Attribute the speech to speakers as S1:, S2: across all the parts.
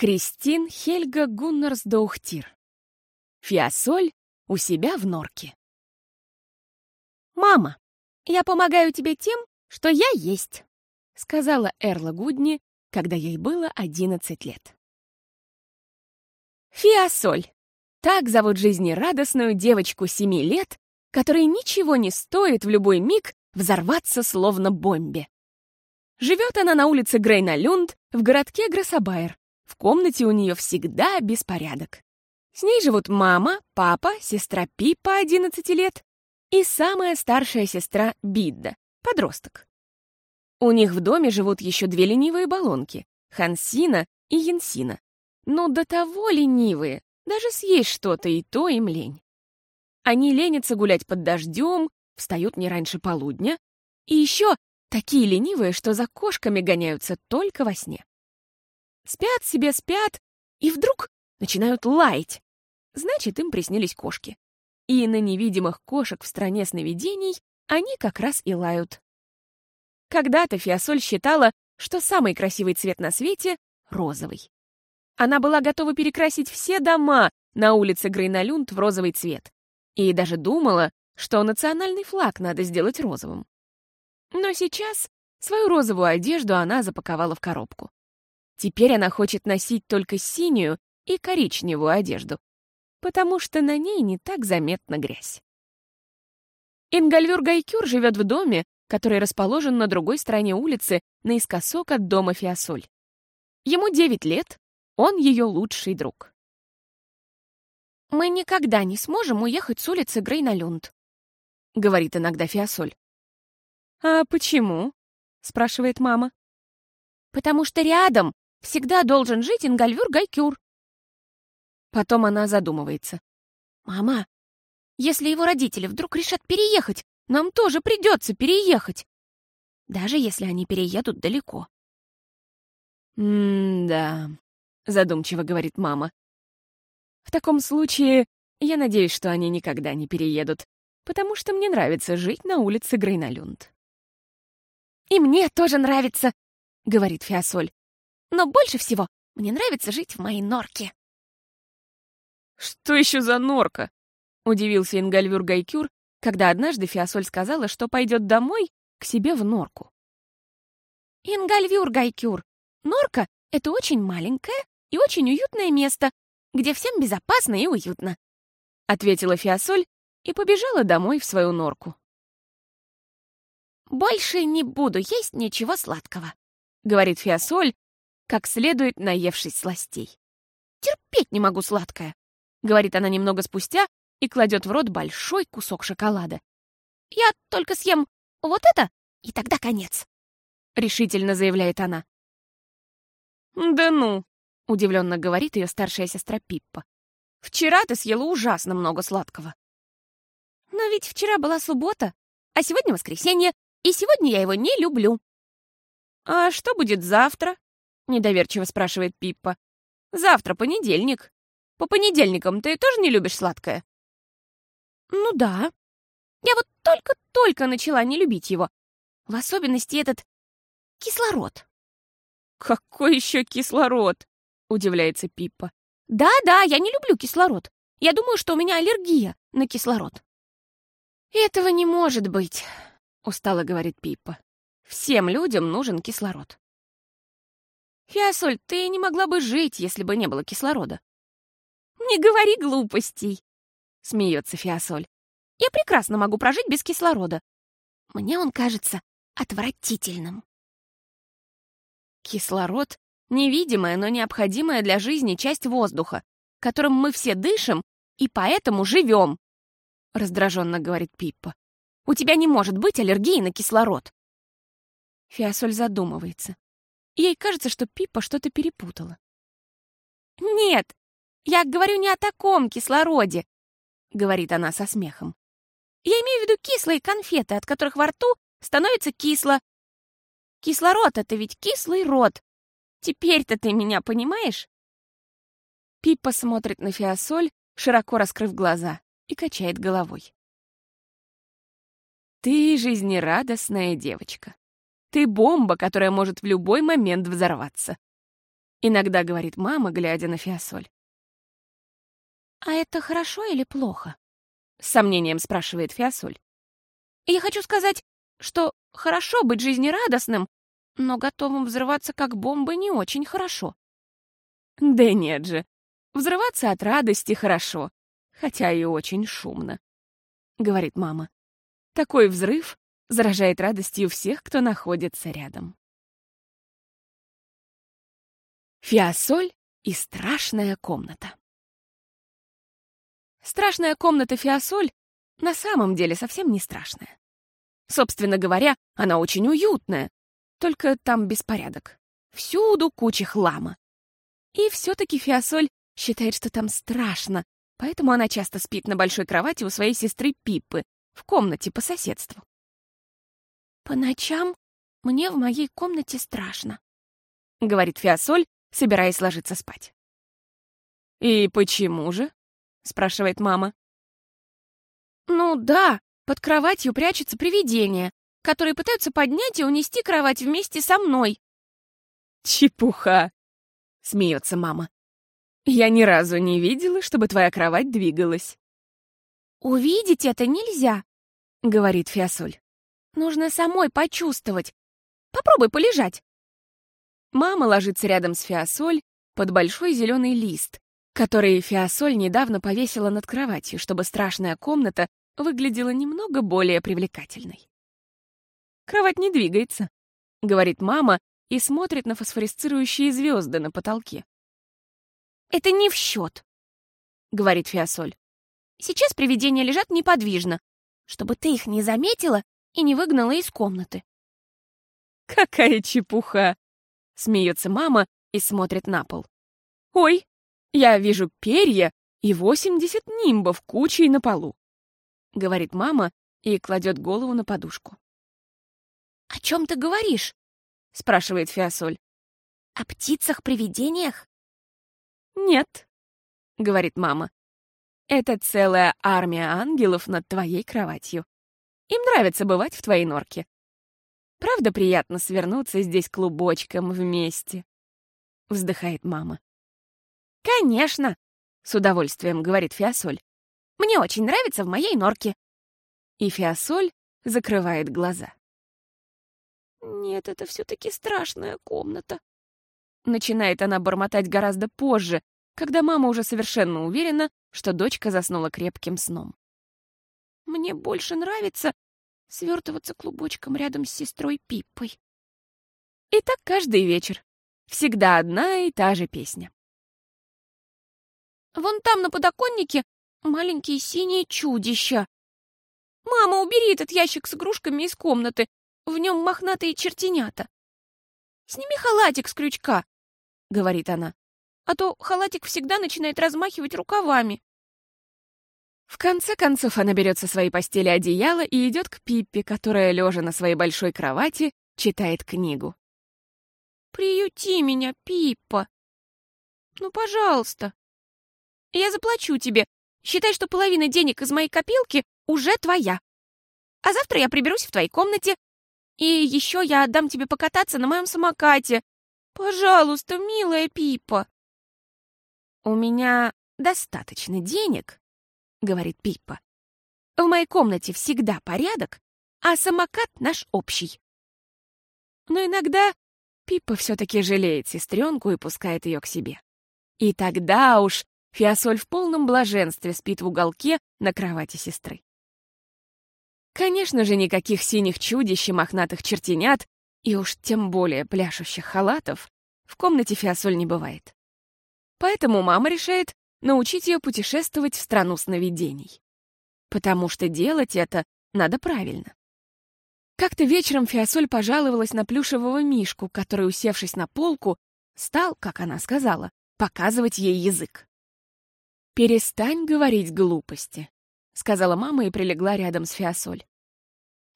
S1: Кристин Хельга Гуннарсдоухтир. Фиасоль у себя в норке. «Мама, я помогаю тебе тем, что я есть», — сказала Эрла Гудни, когда ей было 11 лет. Фиасоль. Так зовут жизнерадостную девочку 7 лет, которой ничего не стоит в любой миг взорваться словно бомбе. Живет она на улице Грейна-Люнд в городке Гроссабайер. В комнате у нее всегда беспорядок. С ней живут мама, папа, сестра Пипа, 11 лет, и самая старшая сестра Бидда, подросток. У них в доме живут еще две ленивые баллонки — Хансина и Янсина. Но до того ленивые, даже съесть что-то и то им лень. Они ленятся гулять под дождем, встают не раньше полудня, и еще такие ленивые, что за кошками гоняются только во сне. Спят себе, спят, и вдруг начинают лаять. Значит, им приснились кошки. И на невидимых кошек в стране сновидений они как раз и лают. Когда-то Фиасоль считала, что самый красивый цвет на свете — розовый. Она была готова перекрасить все дома на улице Грейналюнд в розовый цвет. И даже думала, что национальный флаг надо сделать розовым. Но сейчас свою розовую одежду она запаковала в коробку. Теперь она хочет носить только синюю и коричневую одежду, потому что на ней не так заметна грязь. Ингальвюр Гайкюр живет в доме, который расположен на другой стороне улицы, наискосок от дома Фиасоль. Ему 9 лет, он ее лучший друг. «Мы никогда не сможем уехать с улицы Грейналюнд», — говорит иногда Фиасоль. «А почему?» — спрашивает мама. «Потому что рядом всегда должен жить Ингальвюр Гайкюр», Потом она задумывается. «Мама, если его родители вдруг решат переехать, нам тоже придется переехать. Даже если они переедут далеко». «М-да», — задумчиво говорит мама. «В таком случае я надеюсь, что они никогда не переедут, потому что мне нравится жить на улице Грейналюнд». «И мне тоже нравится», — говорит Фиасоль. «Но больше всего мне нравится жить в моей норке».
S2: «Что еще за норка?» — удивился Ингальвюр Гайкюр, когда однажды Фиасоль сказала, что пойдет домой к себе в норку.
S1: «Ингальвюр Гайкюр, норка — это очень маленькое и очень уютное место, где всем безопасно и уютно», — ответила Фиасоль и побежала домой в свою норку. «Больше не буду есть ничего сладкого», — говорит Фиасоль, как следует наевшись сластей. «Терпеть не могу сладкое. — говорит она немного спустя и кладет в рот большой кусок шоколада. «Я только съем вот это, и тогда конец», — решительно заявляет она.
S2: «Да ну», —
S1: удивленно говорит ее старшая сестра Пиппа. «Вчера ты съела ужасно много сладкого». «Но ведь вчера была суббота, а сегодня воскресенье, и сегодня я его не люблю».
S2: «А что будет завтра?» — недоверчиво спрашивает Пиппа. «Завтра понедельник». По понедельникам ты тоже не любишь сладкое?»
S1: «Ну да. Я вот только-только начала не любить его. В особенности этот кислород».
S2: «Какой еще кислород?» — удивляется Пиппа.
S1: «Да-да, я не люблю кислород. Я думаю, что у меня аллергия на кислород». «Этого не может быть», — устало говорит Пиппа. «Всем людям нужен кислород». «Фиасоль, ты не могла бы жить, если бы не было кислорода. «Не говори глупостей!» — смеется Фиасоль. «Я прекрасно могу прожить без кислорода. Мне он кажется отвратительным». Кислород — невидимая, но необходимая для жизни часть воздуха, которым мы все дышим и поэтому живем, — раздраженно говорит Пиппа. «У тебя не может быть аллергии на кислород». Фиасоль задумывается. Ей кажется, что Пиппа что-то перепутала. «Нет, я говорю не о таком кислороде, — говорит она со смехом. Я имею в виду кислые конфеты, от которых во рту становится кисло. Кислород — это ведь кислый рот. Теперь-то ты меня понимаешь? Пиппа смотрит на Фиасоль, широко раскрыв глаза, и качает головой. Ты жизнерадостная девочка. Ты бомба, которая может в любой момент взорваться. Иногда говорит мама, глядя на Фиасоль.
S2: «А это хорошо или плохо?»
S1: С сомнением спрашивает Фиасоль.
S2: «Я хочу сказать, что хорошо быть жизнерадостным, но готовым взрываться как бомбы не очень хорошо».
S1: Да нет же, взрываться от радости хорошо, хотя и очень шумно, говорит мама. Такой взрыв заражает радостью всех, кто находится рядом. Фиасоль и страшная комната. Страшная комната Фиасоль на самом деле совсем не страшная. Собственно говоря, она очень уютная, только там беспорядок. Всюду куча хлама. И все-таки Фиасоль считает, что там страшно, поэтому она часто спит на большой кровати у своей сестры Пиппы в комнате по соседству.
S2: «По ночам мне в моей комнате страшно», —
S1: говорит Фиасоль, собираясь ложиться спать. «И почему же?» — спрашивает мама.
S2: «Ну да, под кроватью прячется привидение, которые пытаются поднять и унести кровать вместе со мной».
S1: «Чепуха!» — смеется мама. «Я ни разу не видела, чтобы твоя кровать двигалась».
S2: «Увидеть это нельзя», — говорит Фиасоль. «Нужно самой почувствовать. Попробуй полежать».
S1: Мама ложится рядом с Фиасоль под большой зеленый лист, который Фиасоль недавно повесила над кроватью, чтобы страшная комната выглядела немного более привлекательной. «Кровать не двигается», — говорит мама и смотрит на фосфорисцирующие звезды на потолке.
S2: «Это не в счет», — говорит Фиасоль. «Сейчас привидения лежат неподвижно, чтобы ты их не заметила и не выгнала из комнаты».
S1: «Какая чепуха!» — смеется мама и смотрит на пол. «Ой, я вижу перья и восемьдесят нимбов кучей на полу», — говорит мама и кладет голову на подушку.
S2: «О чем ты говоришь?» — спрашивает Фиасоль. «О птицах-привидениях?»
S1: «Нет», — говорит мама. «Это целая армия ангелов над твоей кроватью. Им нравится бывать в твоей норке. Правда приятно свернуться здесь клубочком вместе?» Вздыхает мама.
S2: «Конечно!» — с удовольствием говорит Фиасоль. «Мне очень нравится в моей норке».
S1: И Фиасоль закрывает глаза.
S2: «Нет, это все-таки страшная комната».
S1: Начинает она бормотать гораздо позже, когда мама уже совершенно уверена, что дочка заснула крепким сном.
S2: «Мне больше нравится свертываться клубочком рядом с сестрой Пиппой».
S1: И так каждый вечер. Всегда одна и та же песня.
S2: «Вон там на подоконнике маленькие синие чудища. Мама, убери этот ящик с игрушками из комнаты. В нем мохнатые чертенята. «Сними халатик с крючка», — говорит она, «а то халатик всегда начинает размахивать рукавами».
S1: В конце концов она берет со своей постели одеяло и идет к Пиппе, которая, лежа на своей большой кровати, читает книгу.
S2: «Приюти меня, Пиппа! Ну, пожалуйста. Я заплачу тебе. Считай, что половина денег из моей копилки уже твоя. А завтра я приберусь в твоей комнате, и еще я отдам тебе покататься на моем самокате. Пожалуйста, милая Пипа.
S1: У меня достаточно денег, говорит Пиппа. В моей комнате всегда порядок, а самокат наш общий. Но иногда Пиппа все-таки жалеет сестренку и пускает ее к себе. И тогда уж Фиасоль в полном блаженстве спит в уголке на кровати сестры. Конечно же, никаких синих чудищ и мохнатых чертенят, и уж тем более пляшущих халатов, в комнате Фиасоль не бывает. Поэтому мама решает научить ее путешествовать в страну сновидений. Потому что делать это надо правильно. Как-то вечером Фиасоль пожаловалась на плюшевого мишку, который, усевшись на полку, стал, как она сказала, показывать ей язык. «Перестань говорить глупости», — сказала мама и прилегла рядом с Фиасоль.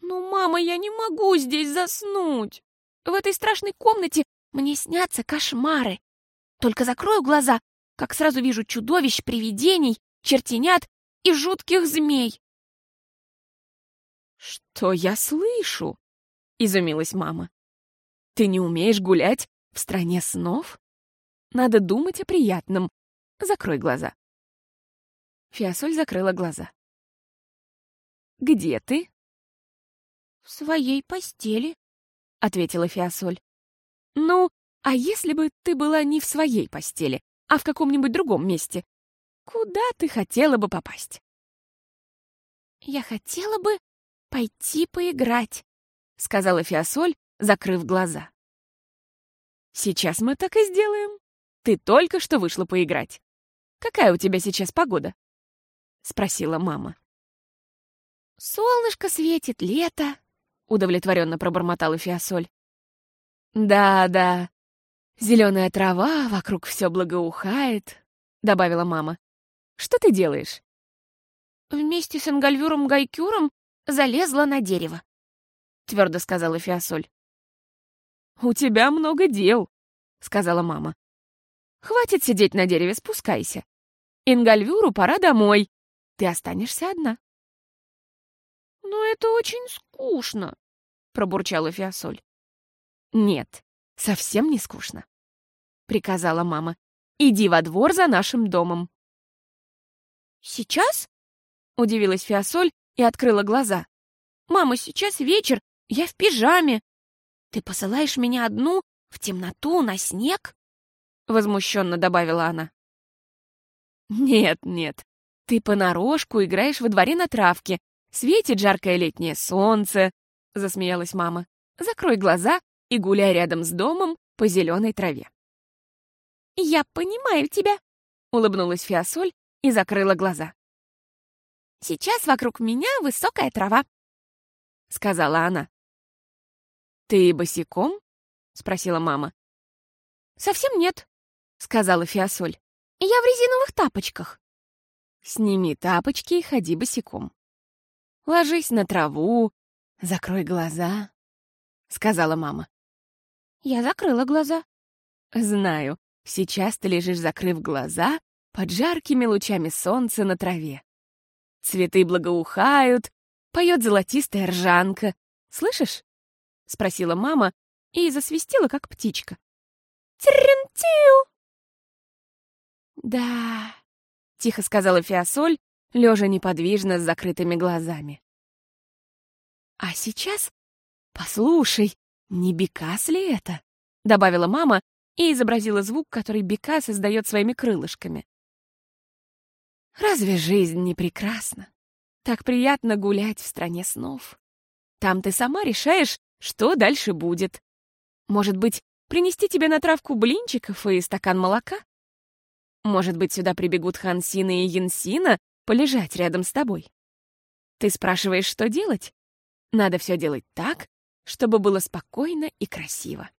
S2: «Ну, мама, я не могу здесь заснуть. В этой страшной комнате мне снятся кошмары. Только закрою глаза, как сразу вижу чудовищ, привидений, чертенят и жутких змей».
S1: «Что я слышу?» — изумилась мама. «Ты не умеешь гулять в стране снов?» Надо думать о приятном. Закрой глаза. Фиасоль закрыла глаза. «Где ты?»
S2: «В своей постели», — ответила Фиасоль.
S1: «Ну, а если бы ты была не в своей постели, а в каком-нибудь другом месте? Куда ты хотела бы попасть?»
S2: «Я хотела бы пойти поиграть», — сказала Фиасоль, закрыв глаза.
S1: «Сейчас мы так и сделаем. Ты только что вышла поиграть. Какая у тебя сейчас погода?» — спросила мама.
S2: «Солнышко светит, лето», — удовлетворенно пробормотала Фиасоль.
S1: «Да, да. Зеленая трава, вокруг все благоухает», — добавила мама. «Что ты делаешь?»
S2: «Вместе с Ингальвюром Гайкюром залезла на дерево», — твердо сказала Фиасоль.
S1: «У тебя много дел», — сказала мама. «Хватит сидеть на дереве, спускайся. Ингальвюру пора домой. Ты останешься одна».
S2: «Но это очень скучно», — пробурчала Фиасоль.
S1: «Нет, совсем не скучно», — приказала мама. «Иди во двор за нашим домом».
S2: «Сейчас?» — удивилась Фиасоль и открыла глаза. «Мама, сейчас вечер, я в пижаме. Ты посылаешь меня одну в темноту на снег?» Возмущенно добавила она.
S1: «Нет, нет, ты понарошку играешь во дворе на травке, Светит жаркое летнее солнце, — засмеялась мама. Закрой глаза и гуляй рядом с домом по зеленой траве.
S2: «Я понимаю тебя», — улыбнулась Фиасоль и закрыла глаза. «Сейчас вокруг меня высокая трава», — сказала она.
S1: «Ты босиком?» — спросила мама.
S2: «Совсем нет», — сказала Фиасоль. «Я в резиновых тапочках».
S1: «Сними тапочки и ходи босиком», Ложись на траву, закрой глаза», — сказала мама.
S2: Я закрыла глаза.
S1: «Знаю, сейчас ты лежишь, закрыв глаза, под жаркими лучами солнца на траве. Цветы благоухают, поет золотистая ржанка. Слышишь?» — спросила мама и засвистела, как птичка.
S2: «Трин-тю!»
S1: «Да», — тихо сказала Фиасоль, лежа неподвижно с закрытыми глазами. «А сейчас, послушай, не Бекас ли это?» — добавила мама и изобразила звук, который Бекас издает своими крылышками. «Разве жизнь не прекрасна? Так приятно гулять в стране снов. Там ты сама решаешь, что дальше будет. Может быть, принести тебе на травку блинчиков и стакан молока? Может быть, сюда прибегут Хансина и Янсина полежать рядом с тобой. Ты спрашиваешь, что делать? Надо все делать так, чтобы было спокойно и красиво.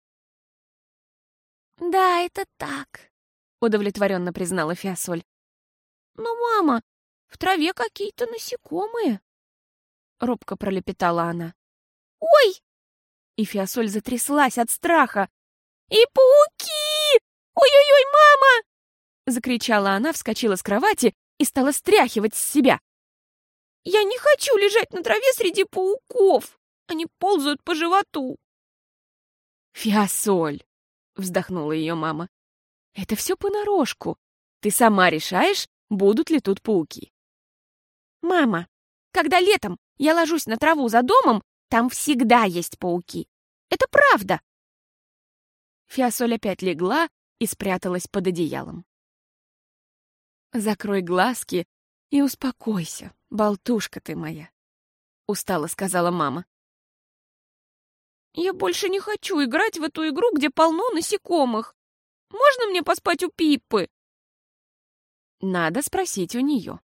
S2: «Да, это так», — удовлетворенно признала Фиасоль. «Но, мама, в траве какие-то насекомые», — робко пролепетала она. «Ой!» И Фиасоль затряслась от страха. «И пауки! Ой-ой-ой, мама!» Закричала она, вскочила с кровати и стала стряхивать с себя. «Я не хочу лежать на траве среди пауков! Они ползают по животу!»
S1: «Фиасоль!» — вздохнула ее мама. «Это все понарошку. Ты сама решаешь, будут ли тут пауки».
S2: «Мама, когда летом я ложусь на траву за домом, там всегда есть пауки. Это правда!»
S1: Фиасоль опять легла и спряталась под одеялом. Закрой глазки и успокойся, болтушка ты моя, — устало сказала мама.
S2: Я больше не хочу играть в эту игру, где полно насекомых. Можно мне поспать у Пиппы?
S1: Надо спросить у нее.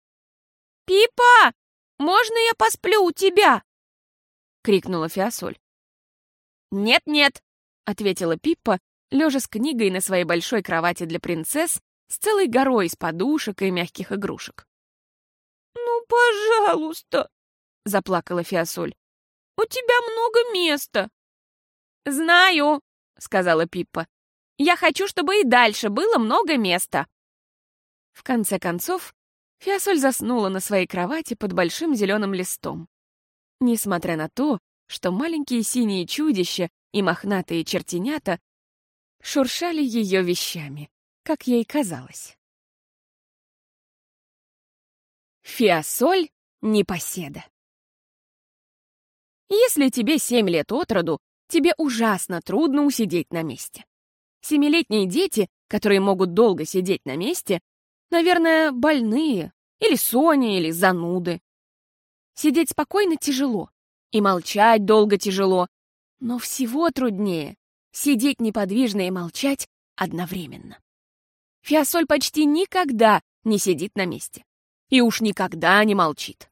S2: «Пипа, можно я посплю у тебя?» — крикнула Фиасоль.
S1: «Нет-нет», — ответила Пиппа, лежа с книгой на своей большой кровати для принцесс с целой горой из подушек и мягких игрушек.
S2: «Ну, пожалуйста!» — заплакала Фиасоль. «У тебя много места!»
S1: «Знаю!» — сказала Пиппа. «Я хочу, чтобы и дальше было много места!» В конце концов, Фиасоль заснула на своей кровати под большим зеленым листом. Несмотря на то, что маленькие синие чудища и мохнатые чертенята шуршали ее вещами как ей казалось. Фиасоль непоседа. Если тебе семь лет от роду, тебе ужасно трудно усидеть на месте. Семилетние дети, которые могут долго сидеть на месте, наверное, больные, или сони, или зануды. Сидеть спокойно тяжело, и молчать долго тяжело, но всего труднее сидеть неподвижно и молчать одновременно. Фиасоль почти никогда не сидит на месте. И уж никогда не молчит.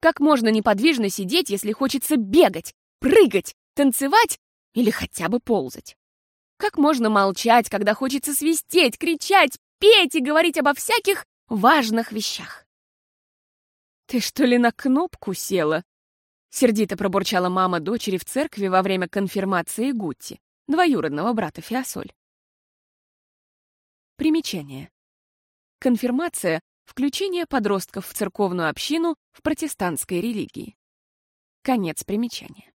S1: Как можно неподвижно сидеть, если хочется бегать, прыгать, танцевать или хотя бы ползать? Как можно молчать, когда хочется свистеть, кричать, петь и говорить обо всяких важных вещах? «Ты что ли на кнопку села?» Сердито пробурчала мама дочери в церкви во время конфирмации Гутти, двоюродного брата Фиасоль. Примечание. Конфирмация Включение подростков в церковную общину в протестантской религии. Конец примечания.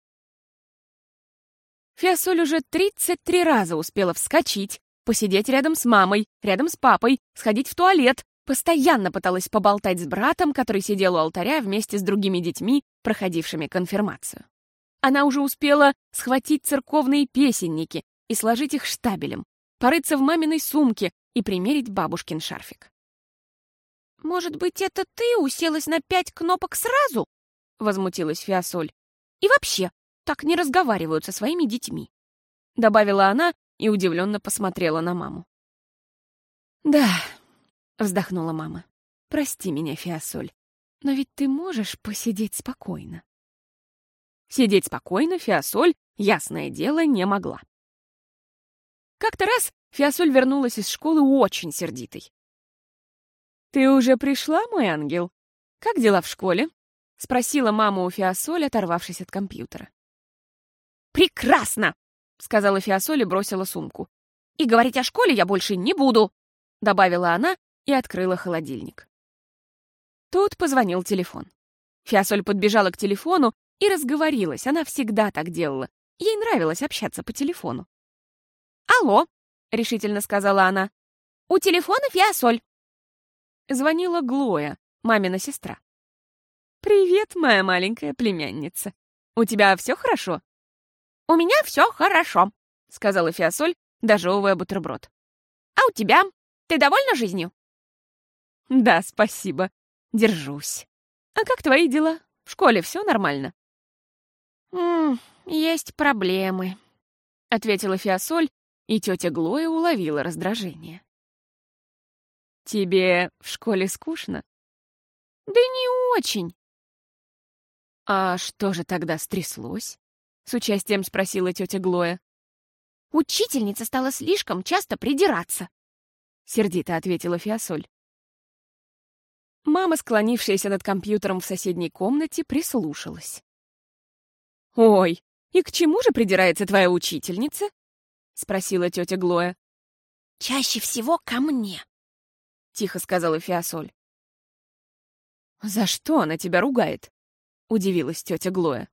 S1: Фиасоль уже 33 раза успела вскочить, посидеть рядом с мамой, рядом с папой, сходить в туалет, постоянно пыталась поболтать с братом, который сидел у алтаря вместе с другими детьми, проходившими конфирмацию. Она уже успела схватить церковные песенники и сложить их штабелем, порыться в маминой сумке и примерить бабушкин шарфик.
S2: «Может быть, это ты уселась на пять кнопок сразу?» — возмутилась Фиасоль. «И вообще, так не разговаривают со своими детьми», — добавила она и удивленно посмотрела на маму.
S1: «Да», — вздохнула мама, — «прости меня, Фиасоль, но ведь ты можешь посидеть спокойно». Сидеть спокойно Фиасоль, ясное дело, не могла. Как-то раз Фиасоль вернулась из школы очень сердитой. «Ты уже пришла, мой ангел? Как дела в школе?» — спросила мама у Фиасоли, оторвавшись от компьютера.
S2: «Прекрасно!» — сказала Фиасоли и бросила сумку. «И говорить о школе я больше не буду!» — добавила она и открыла холодильник.
S1: Тут позвонил телефон. Фиасоль подбежала к телефону и разговорилась. Она всегда так делала. Ей нравилось общаться по телефону.
S2: «Алло!» — решительно сказала она. «У телефона Фиасоль.
S1: Звонила Глоя, мамина сестра. «Привет, моя маленькая племянница. У тебя все хорошо?»
S2: «У меня все хорошо», — сказала Фиасоль, дожевывая бутерброд. «А у тебя? Ты довольна жизнью?»
S1: «Да, спасибо. Держусь. А как твои дела? В школе все нормально?»
S2: «М есть проблемы», — ответила Фиасоль, и тетя Глоя уловила раздражение.
S1: «Тебе в школе скучно?»
S2: «Да не очень».
S1: «А что же тогда стряслось?» — с участием спросила тетя Глоя.
S2: «Учительница стала слишком часто придираться», —
S1: сердито ответила Фиасоль. Мама, склонившаяся над компьютером в соседней комнате, прислушалась. «Ой, и к чему же придирается твоя учительница?» — спросила тетя Глоя.
S2: «Чаще всего ко мне»,
S1: тихо сказала Фиасоль. «За что она тебя ругает?» — удивилась тетя Глоя.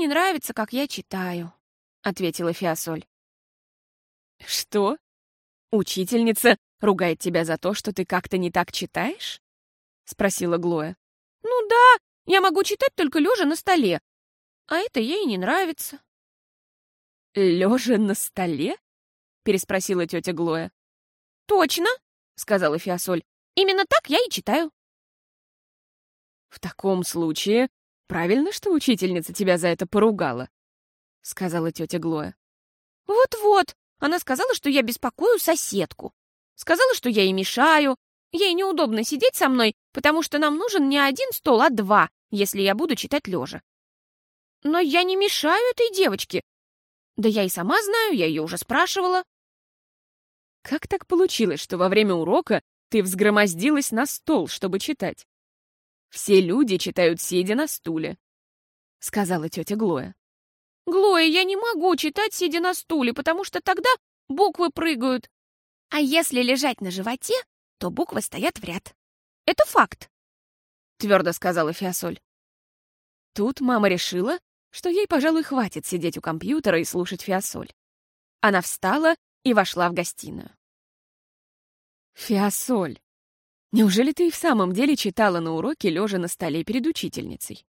S2: «Ей не нравится, как я читаю», — ответила Фиасоль.
S1: «Что? Учительница ругает тебя за то, что ты как-то не так читаешь?» — спросила Глоя.
S2: «Ну да, я могу читать только лежа на столе, а это ей не нравится».
S1: «Лежа на столе?» — переспросила тетя Глоя.
S2: «Точно!» — сказала Фиасоль. «Именно так я и читаю».
S1: «В таком случае правильно, что учительница тебя за это поругала», — сказала тетя Глоя.
S2: «Вот-вот, она сказала, что я беспокою соседку. Сказала, что я ей мешаю. Ей неудобно сидеть со мной, потому что нам нужен не один стол, а два, если я буду читать лежа. Но я не мешаю этой девочке. Да я и сама знаю, я ее уже спрашивала.
S1: Как так получилось, что во время урока ты взгромоздилась на стол, чтобы читать? Все люди читают, сидя на стуле, — сказала тетя Глоя.
S2: Глоя, я не могу читать, сидя на стуле, потому что тогда буквы прыгают. А если лежать на животе, то буквы стоят в ряд. Это факт, — твердо сказала Фиасоль.
S1: Тут мама решила, что ей, пожалуй, хватит сидеть у компьютера и слушать Фиасоль. Она встала и вошла в гостиную. «Фиасоль, неужели ты и в самом деле читала на уроке, лежа на столе перед учительницей?»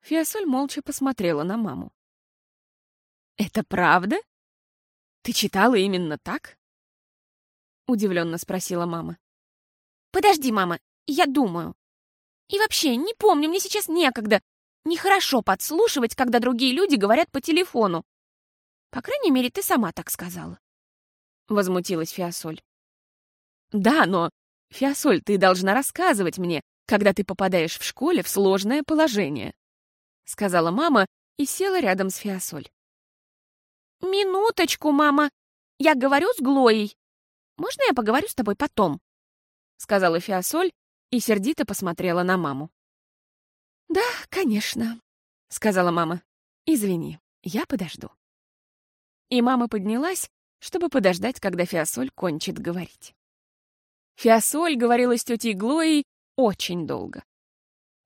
S1: Фиасоль молча посмотрела на маму. «Это правда? Ты читала именно так?» Удивленно спросила мама.
S2: «Подожди, мама, я думаю. И вообще, не помню, мне сейчас некогда. Нехорошо подслушивать, когда другие люди говорят по телефону. По крайней мере, ты сама так сказала.
S1: Возмутилась Фиасоль. Да, но, Фиасоль, ты должна рассказывать мне, когда ты попадаешь в школе в сложное положение. Сказала мама и села рядом с Фиасоль.
S2: Минуточку, мама. Я говорю с Глоей. Можно я поговорю с тобой потом? Сказала Фиасоль и сердито посмотрела на маму.
S1: «Да, конечно», — сказала мама. «Извини, я подожду». И мама поднялась, чтобы подождать, когда Фиасоль кончит говорить. Фиасоль говорила с тетей Глоей очень долго.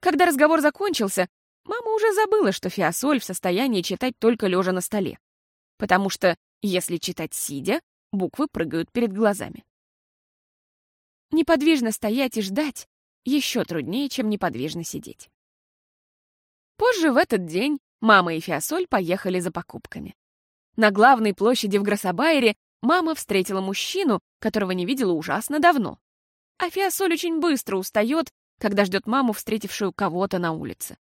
S1: Когда разговор закончился, мама уже забыла, что Фиасоль в состоянии читать только лежа на столе, потому что, если читать сидя, буквы прыгают перед глазами. Неподвижно стоять и ждать еще труднее, чем неподвижно сидеть. Позже в этот день мама и Фиасоль поехали за покупками. На главной площади в Гроссобайере мама встретила мужчину, которого не видела ужасно давно. А Фиасоль очень быстро устает, когда ждет маму, встретившую кого-то на улице.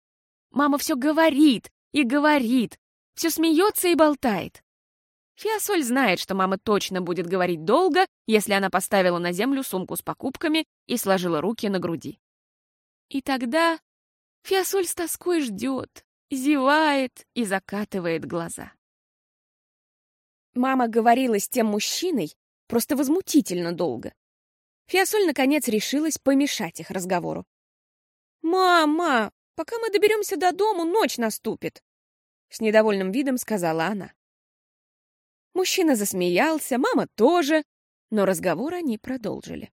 S1: Мама все говорит и говорит, все смеется и болтает. Фиасоль знает, что мама точно будет говорить долго, если она поставила на землю сумку с покупками и сложила руки на груди. И тогда Фиасоль с тоской ждет, зевает и закатывает глаза. Мама говорила с тем мужчиной просто возмутительно долго. Фиасоль, наконец, решилась помешать их разговору. «Мама, пока мы доберемся до дому, ночь наступит!» С недовольным видом сказала она. Мужчина засмеялся, мама тоже, но разговор они продолжили.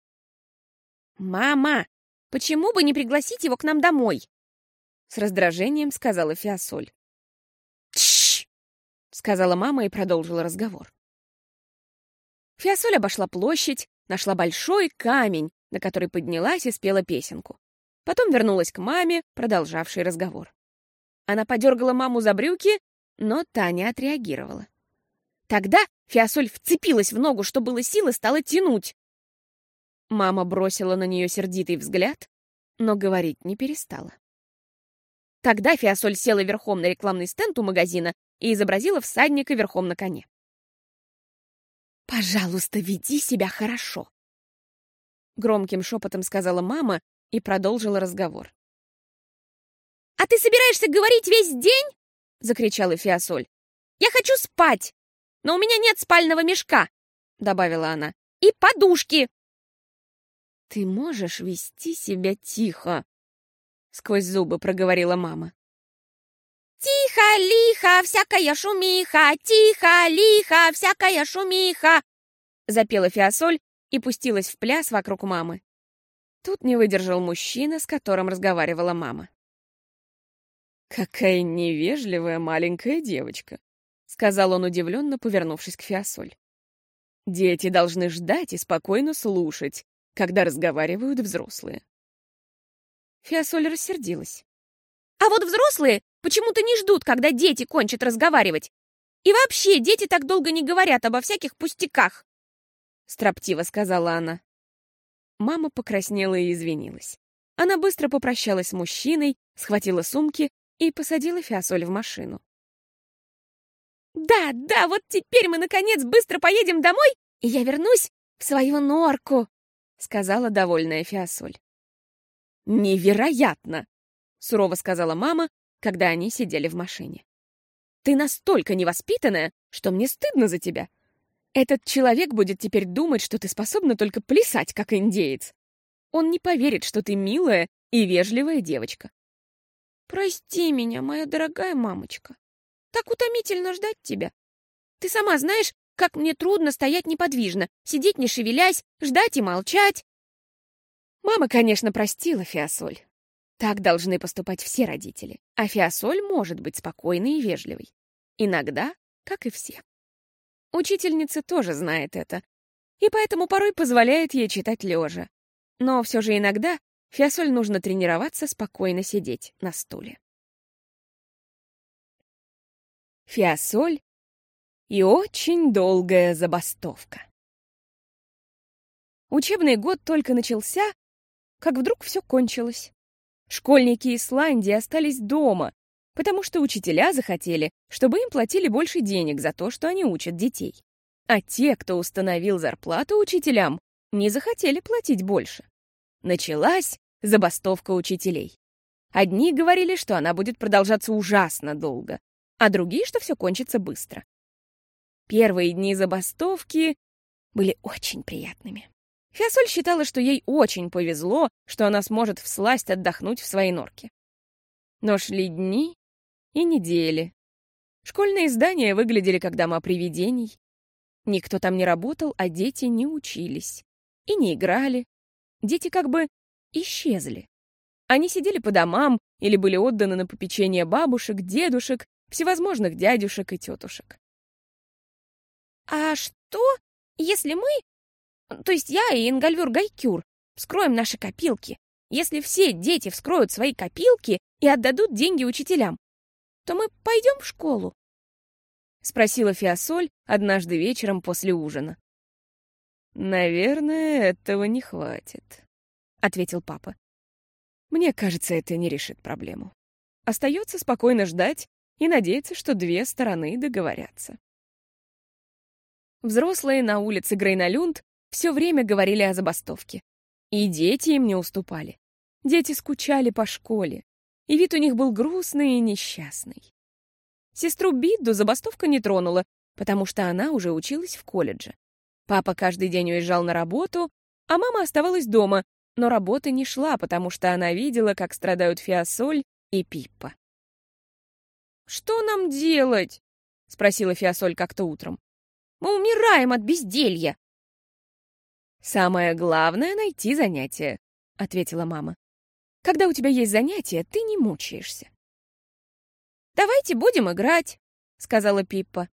S1: «Мама, почему бы не пригласить его к нам домой?» С раздражением сказала Фиасоль. Сказала мама и продолжила разговор. Фиасоль обошла площадь, нашла большой камень, на который поднялась и спела песенку. Потом вернулась к маме, продолжавшей разговор. Она подергала маму за брюки, но та не отреагировала. Тогда Фиасоль вцепилась в ногу, что было силы, стала тянуть. Мама бросила на нее сердитый взгляд, но говорить не перестала. Тогда Фиасоль села верхом на рекламный стенд у магазина и изобразила всадника верхом на коне. «Пожалуйста, веди себя хорошо», — громким шепотом сказала мама и продолжила разговор. «А ты собираешься говорить весь день?» — закричала Фиасоль. «Я хочу спать, но у меня нет спального мешка», — добавила она, — «и подушки». «Ты можешь вести себя тихо», сквозь зубы проговорила мама. «Тихо, лихо, всякая шумиха! Тихо, лихо, всякая шумиха!» Запела Фиасоль и пустилась в пляс вокруг мамы. Тут не выдержал мужчина, с которым разговаривала мама. «Какая невежливая маленькая девочка», — сказал он удивленно, повернувшись к Фиасоль. «Дети должны ждать и спокойно слушать, когда разговаривают взрослые». Фиасоль рассердилась. «А вот взрослые почему-то не ждут, когда дети кончат разговаривать. И вообще, дети так долго не говорят обо всяких пустяках!» Строптиво сказала она. Мама покраснела и извинилась. Она быстро попрощалась с мужчиной, схватила сумки и посадила Фиасоль в машину. «Да, да, вот теперь мы, наконец, быстро поедем домой, и я вернусь в свою норку», — сказала довольная Фиасоль. «Невероятно!» — сурово сказала мама, когда они сидели в машине. «Ты настолько невоспитанная, что мне стыдно за тебя. Этот человек будет теперь думать, что ты способна только плясать, как индеец. Он не поверит, что ты милая и вежливая девочка». «Прости меня, моя дорогая мамочка. Так утомительно ждать тебя. Ты сама знаешь, как мне трудно стоять неподвижно, сидеть не шевелясь, ждать и молчать. Мама, конечно, простила Фиасоль. Так должны поступать все родители. А Фиасоль может быть спокойной и вежливой. Иногда, как и все. Учительница тоже знает это, и поэтому порой позволяет ей читать лежа. Но все же иногда Фиасоль нужно тренироваться спокойно сидеть на стуле. Фиасоль и очень долгая забастовка. Учебный год только начался, как вдруг все кончилось. Школьники Исландии остались дома, потому что учителя захотели, чтобы им платили больше денег за то, что они учат детей. А те, кто установил зарплату учителям, не захотели платить больше. Началась забастовка учителей. Одни говорили, что она будет продолжаться ужасно долго, а другие, что все кончится быстро. Первые дни забастовки были очень приятными. Фиасоль считала, что ей очень повезло, что она сможет всласть отдохнуть в своей норке. Но шли дни и недели. Школьные здания выглядели как дома привидений. Никто там не работал, а дети не учились. И не играли. Дети как бы исчезли. Они сидели по домам или были отданы на попечение бабушек, дедушек, всевозможных дядюшек и тетушек.
S2: «А что, если мы, то есть я и Ингальвюр Гайкюр, вскроем наши копилки? Если все дети вскроют свои копилки и отдадут деньги учителям, то мы пойдем в школу?»
S1: — спросила Фиасоль однажды вечером после ужина. «Наверное, этого не хватит», — ответил папа. «Мне кажется, это не решит проблему. Остается спокойно ждать и надеяться, что две стороны договорятся». Взрослые на улице Грейналюнд все время говорили о забастовке. И дети им не уступали. Дети скучали по школе, и вид у них был грустный и несчастный. Сестру Бидду забастовка не тронула, потому что она уже училась в колледже. Папа каждый день уезжал на работу, а мама оставалась дома, но работа не шла, потому что она видела, как страдают Фиасоль и Пиппа.
S2: «Что нам делать?» — спросила Фиасоль как-то утром. Мы умираем от безделья!»
S1: «Самое главное — найти занятие», — ответила мама. «Когда у тебя есть занятие, ты не мучаешься».
S2: «Давайте будем играть», — сказала Пиппа.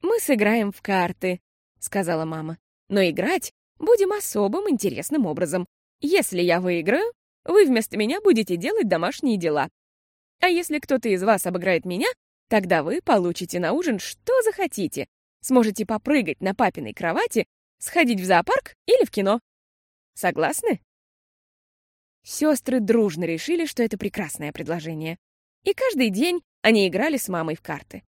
S1: «Мы сыграем в карты», — сказала мама. «Но играть будем особым интересным образом. Если я выиграю, вы вместо меня будете делать домашние дела. А если кто-то из вас обыграет меня, тогда вы получите на ужин что захотите, Сможете попрыгать на папиной кровати, сходить в зоопарк или в кино. Согласны? Сестры дружно решили, что это прекрасное предложение. И каждый день они играли с мамой в карты.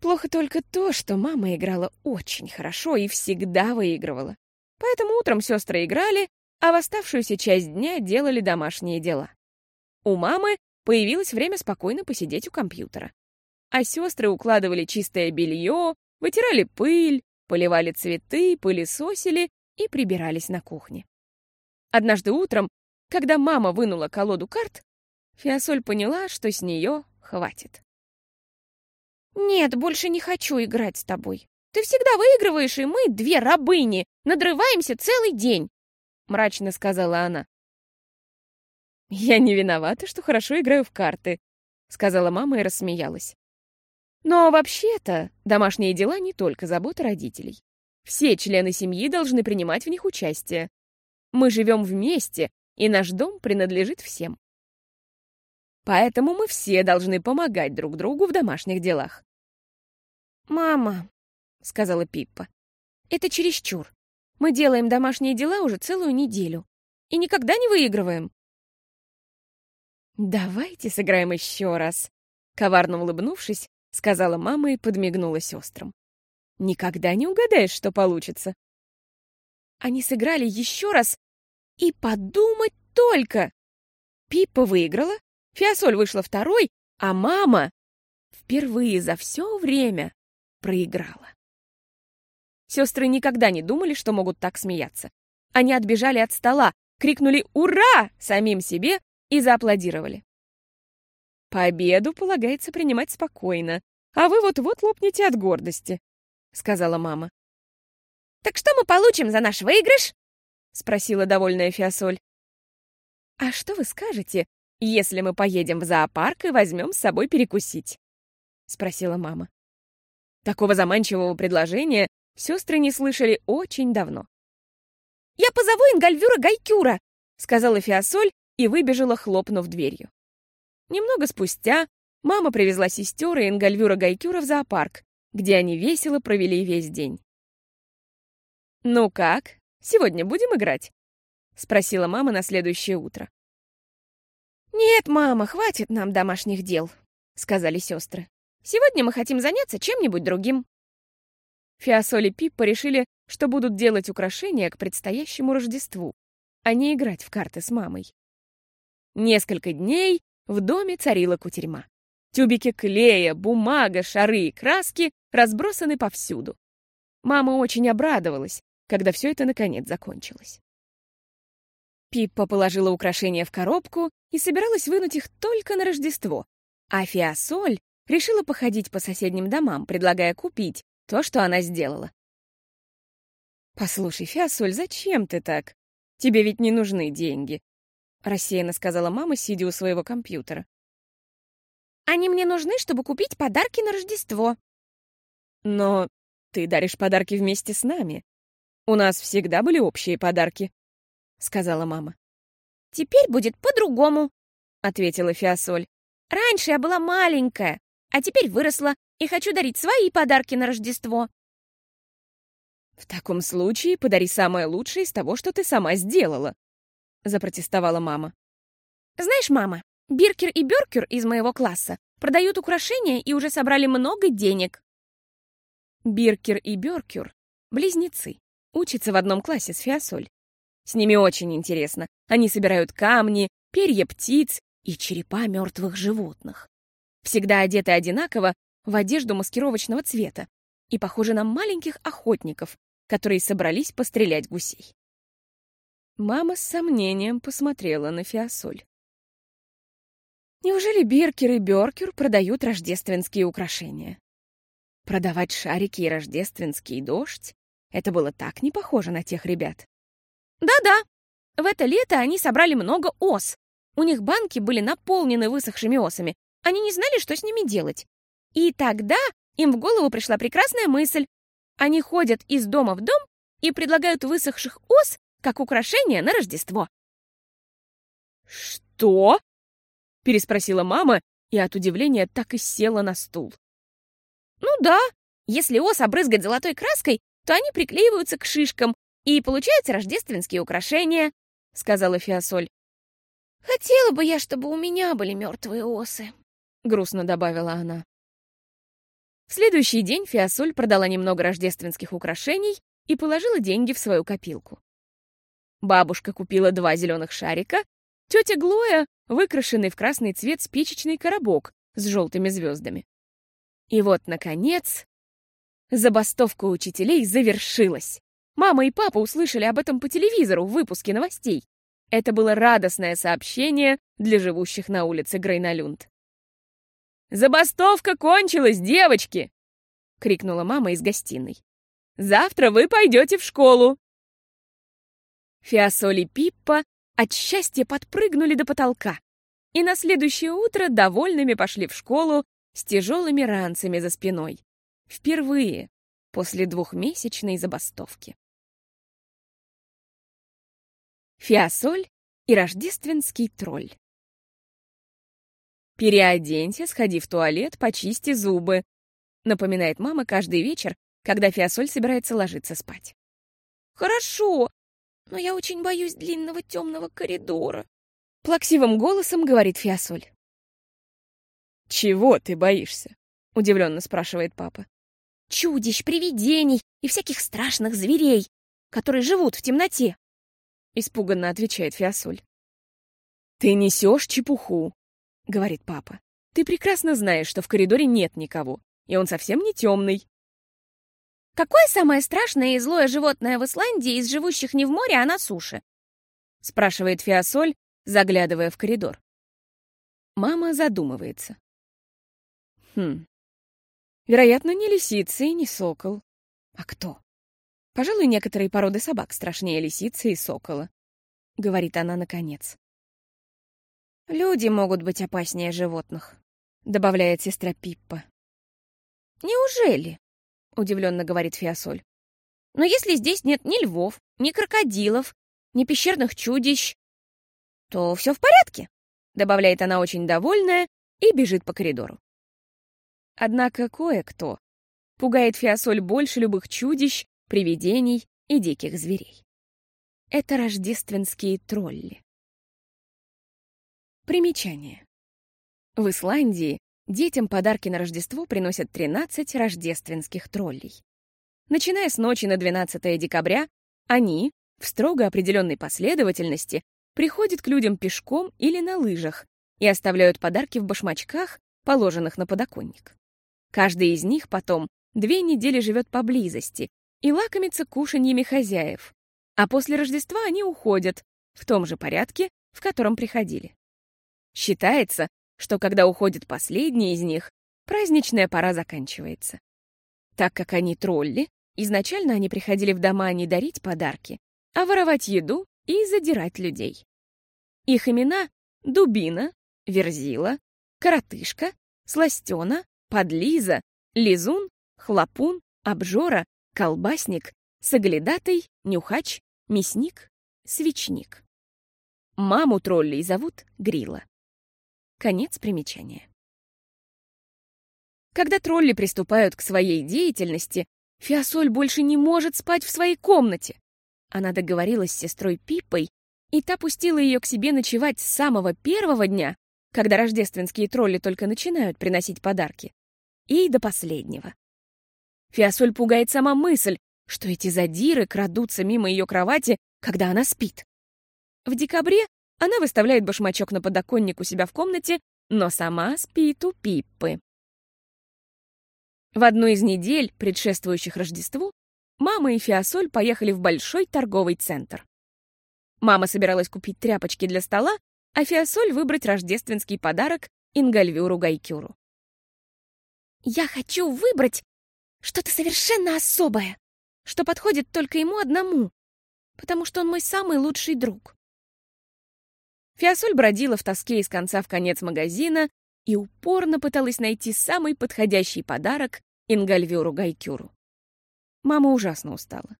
S1: Плохо только то, что мама играла очень хорошо и всегда выигрывала. Поэтому утром сестры играли, а в оставшуюся часть дня делали домашние дела. У мамы появилось время спокойно посидеть у компьютера. А сестры укладывали чистое белье, Вытирали пыль, поливали цветы, пылесосили и прибирались на кухне. Однажды утром, когда мама вынула колоду карт, Фиасоль поняла, что с нее хватит.
S2: «Нет, больше не хочу играть с тобой. Ты всегда выигрываешь, и мы, две рабыни, надрываемся целый день», — мрачно сказала она.
S1: «Я не виновата, что хорошо играю в карты», — сказала мама и рассмеялась. Но вообще-то домашние дела не только забота родителей. Все члены семьи должны принимать в них участие. Мы живем вместе, и наш дом принадлежит всем. Поэтому мы все должны помогать друг другу в домашних делах.
S2: «Мама», — сказала Пиппа, — «это чересчур. Мы делаем домашние дела уже целую неделю и никогда не выигрываем».
S1: «Давайте сыграем еще раз», — коварно улыбнувшись, — сказала мама и подмигнула сестрам. «Никогда не угадаешь, что получится». Они сыграли еще раз, и подумать только! Пиппа выиграла, Фиасоль вышла второй, а мама впервые за все время проиграла. Сестры никогда не думали, что могут так смеяться. Они отбежали от стола, крикнули «Ура!» самим себе и зааплодировали. Победу полагается принимать спокойно, а вы вот-вот лопнете от гордости», — сказала мама.
S2: «Так что мы получим за наш выигрыш?»
S1: — спросила довольная Фиасоль. «А что вы скажете, если мы поедем в зоопарк и возьмем с собой перекусить?» — спросила мама. Такого заманчивого предложения сестры не слышали очень давно.
S2: «Я позову Ингальвюра Гайкюра!» — сказала Фиасоль и выбежала, хлопнув дверью.
S1: Немного спустя мама привезла сестер и Ингальвюра Гайкюра в зоопарк, где они весело провели весь день. «Ну как, сегодня будем играть?» — спросила мама на следующее утро.
S2: «Нет, мама, хватит нам домашних дел», — сказали сестры. «Сегодня мы хотим заняться чем-нибудь другим».
S1: Фиасоль и Пиппа решили, что будут делать украшения к предстоящему Рождеству, а не играть в карты с мамой. Несколько дней в доме царила кутерьма. Тюбики клея, бумага, шары и краски разбросаны повсюду. Мама очень обрадовалась, когда все это наконец закончилось. Пиппа положила украшения в коробку и собиралась вынуть их только на Рождество, а Фиасоль решила походить по соседним домам, предлагая купить то, что она сделала. «Послушай, Фиасоль, зачем ты так? Тебе ведь не нужны деньги», — рассеянно сказала мама, сидя у своего компьютера.
S2: «Они мне нужны, чтобы купить подарки на Рождество».
S1: «Но ты даришь подарки вместе с нами. У нас всегда были общие подарки», — сказала мама.
S2: «Теперь будет по-другому», — ответила Фиасоль. «Раньше я была маленькая, а теперь выросла и хочу дарить свои подарки на Рождество».
S1: «В таком случае подари самое лучшее из того, что ты сама сделала», — запротестовала мама.
S2: «Знаешь, мама, Биркер и Бёркер из моего класса продают украшения и уже собрали много денег».
S1: Биркер и Бёркер — близнецы, учатся в одном классе с Фиасоль. С ними очень интересно. Они собирают камни, перья птиц и черепа мертвых животных. Всегда одеты одинаково в одежду маскировочного цвета и похожи на маленьких охотников, которые собрались пострелять гусей. Мама с сомнением посмотрела на Фиасоль. Неужели Биркер и Бёркер продают рождественские украшения? Продавать шарики и рождественский дождь — это было так не похоже на тех ребят.
S2: Да-да, в это лето они собрали много ос. У них банки были наполнены высохшими осами. Они не знали, что с ними делать. И тогда им в голову пришла прекрасная мысль. Они ходят из дома в дом и предлагают высохших ос как украшение на Рождество.
S1: «Что?» — переспросила мама и от удивления так и села на стул.
S2: «Ну да, если ос обрызгать золотой краской, то они приклеиваются к шишкам, и получаются рождественские украшения», — сказала Фиасоль. «Хотела бы я, чтобы у меня были мертвые осы», — грустно добавила она.
S1: В следующий день Фиасоль продала немного рождественских украшений и положила деньги в свою копилку. Бабушка купила два зеленых шарика, тетя Глоя — выкрашенный в красный цвет спичечный коробок с желтыми звездами. И вот, наконец, забастовка учителей завершилась. Мама и папа услышали об этом по телевизору в выпуске новостей. Это было радостное сообщение для живущих на улице Грейналюнд. «Забастовка кончилась, девочки!» — крикнула мама из гостиной. «Завтра вы пойдете в школу!» Фиасоль и Пиппа от счастья подпрыгнули до потолка и на следующее утро довольными пошли в школу с тяжелыми ранцами за спиной. Впервые после двухмесячной забастовки. Фиасоль и рождественский тролль. «Переоденься, сходи в туалет, почисти зубы», напоминает мама каждый вечер, когда Фиасоль собирается ложиться спать.
S2: «Хорошо, но я очень боюсь длинного темного коридора»,
S1: плаксивым голосом говорит Фиасоль. «Чего ты боишься?» — удивленно спрашивает папа.
S2: «Чудищ, привидений и всяких страшных зверей, которые живут в темноте», —
S1: испуганно отвечает Фиасоль. «Ты несешь чепуху», — говорит папа. «Ты прекрасно знаешь, что в коридоре нет никого, и он совсем не темный».
S2: «Какое самое страшное и злое животное в Исландии из живущих не в море, а на суше?» — спрашивает Фиасоль, заглядывая в коридор.
S1: Мама задумывается. Хм. Вероятно, не лисица и не сокол. А кто? Пожалуй, некоторые породы собак страшнее лисицы и сокола, — говорит она наконец.
S2: «Люди могут быть опаснее животных», — добавляет сестра Пиппа.
S1: «Неужели?» — удивленно говорит Фиасоль. «Но если здесь нет ни львов, ни крокодилов, ни пещерных чудищ, то все в порядке», — добавляет она очень довольная и бежит по коридору. Однако кое-кто пугает Фиасоль больше любых чудищ, привидений и диких зверей. Это рождественские тролли. Примечание. В Исландии детям подарки на Рождество приносят 13 рождественских троллей. Начиная с ночи на 12 декабря, они, в строго определенной последовательности, приходят к людям пешком или на лыжах и оставляют подарки в башмачках, положенных на подоконник. Каждый из них потом две недели живет поблизости и лакомится кушаньями хозяев, а после Рождества они уходят в том же порядке, в котором приходили. Считается, что когда уходит последний из них, праздничная пора заканчивается. Так как они тролли, изначально они приходили в дома не дарить подарки, а воровать еду и задирать людей. Их имена — Дубина, Верзила, Коротышка, Сластена, Подлиза, Лизун, Хлопун, Обжора, Колбасник, Соглядатый, Нюхач, Мясник, Свечник. Маму троллей зовут Грила. Конец примечания. Когда тролли приступают к своей деятельности, Фиасоль больше не может спать в своей комнате. Она договорилась с сестрой Пиппой, и та пустила ее к себе ночевать с самого первого дня, когда рождественские тролли только начинают приносить подарки, и до последнего. Фиасоль пугает сама мысль, что эти задиры крадутся мимо ее кровати, когда она спит. В декабре она выставляет башмачок на подоконник у себя в комнате, но сама спит у Пиппы. В одну из недель, предшествующих Рождеству, мама и Фиасоль поехали в большой торговый центр. Мама собиралась купить тряпочки для стола, а Фиасоль выбрать рождественский подарок Ингальвюру Гайкюру. «Я хочу выбрать что-то совершенно особое, что подходит только ему одному, потому что он мой самый лучший друг», Фиасоль бродила в тоске из конца в конец магазина и упорно пыталась найти самый подходящий подарок Ингальвюру Гайкюру. Мама ужасно устала.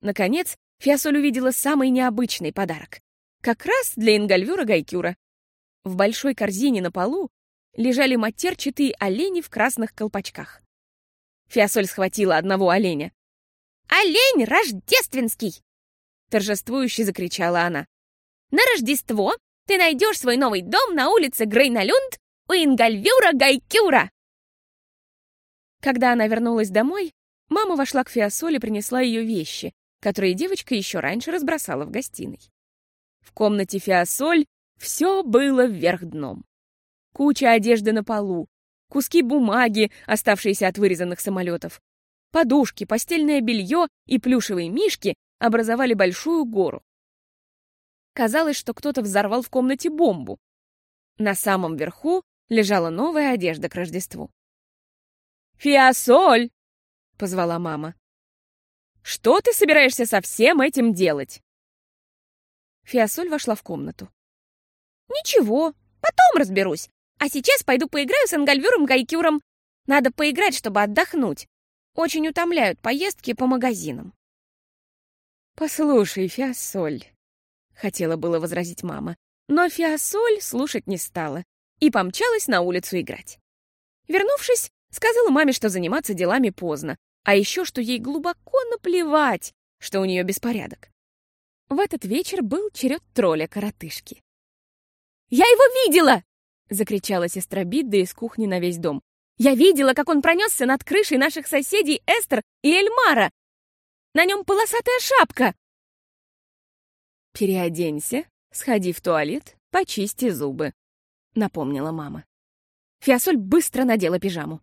S1: Наконец, Фиасоль увидела самый необычный подарок. Как раз для Ингальвюра Гайкюра. В большой корзине на полу лежали матерчатые олени в красных колпачках. Фиасоль схватила одного оленя. «Олень рождественский!» Торжествующе закричала она. На Рождество ты найдешь свой новый дом на улице Грейналюнд у Ингальвюра Гайкюра!» Когда она вернулась домой, мама вошла к Фиасоле и принесла ее вещи, которые девочка еще раньше разбросала в гостиной. В комнате Фиасоль все было вверх дном. Куча одежды на полу, куски бумаги, оставшиеся от вырезанных самолетов, подушки, постельное белье и плюшевые мишки образовали большую гору. Казалось, что кто-то взорвал в комнате бомбу. На самом верху лежала новая одежда к Рождеству. «Фиасоль!» — позвала мама. «Что ты собираешься со всем этим делать?» Фиасоль вошла в комнату. «Ничего, потом разберусь. А сейчас пойду поиграю с Ангальвюром Гайкюром. Надо поиграть, чтобы отдохнуть. Очень утомляют поездки по магазинам». «Послушай, Фиасоль», Хотела было возразить мама, но Фиасоль слушать не стала и помчалась на улицу играть. Вернувшись, сказала маме, что заниматься делами поздно, а еще, что ей глубоко наплевать, что у нее беспорядок. В этот вечер был черед тролля-коротышки. «Я его видела!» — закричала сестра Бидда из кухни на весь дом. «Я видела, как он пронесся над крышей наших соседей Эстер и Эльмара! На нем полосатая шапка!» «Переоденься, сходи в туалет, почисти зубы», — напомнила мама. Фиасоль быстро надела пижаму.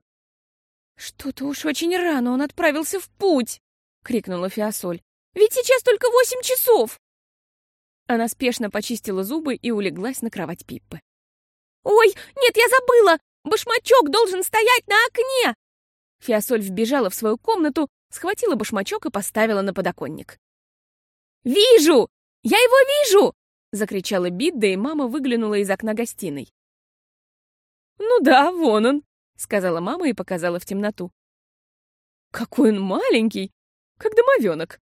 S1: «Что-то уж очень рано он отправился в путь!» — крикнула Фиасоль. «Ведь сейчас только восемь часов!» Она спешно почистила зубы и улеглась на кровать Пиппы. «Ой, нет, я забыла! Башмачок должен стоять на окне!» Фиасоль вбежала в свою комнату, схватила башмачок и поставила на подоконник. «Вижу! «Я его вижу!» — закричала Бидда, и мама выглянула из окна гостиной. «Ну да, вон он», — сказала мама и показала в темноту. Какой он маленький, как домовенок.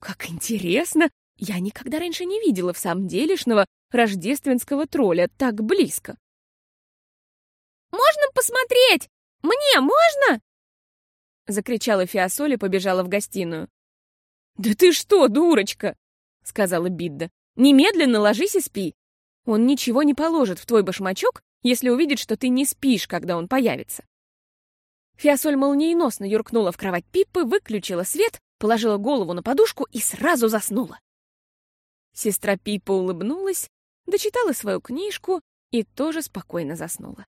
S1: Как интересно, я никогда раньше не видела в самом делешного рождественского тролля так близко.
S2: «Можно посмотреть? Мне можно?»
S1: Закричала Фиасоль и побежала в гостиную. «Да ты что, дурочка!» — сказала Бидда. «Немедленно ложись и спи. Он ничего не положит в твой башмачок, если увидит, что ты не спишь, когда он появится». Фиасоль молниеносно юркнула в кровать Пиппы, выключила свет, положила голову на подушку и сразу заснула. Сестра Пиппа улыбнулась, дочитала свою книжку и тоже спокойно заснула.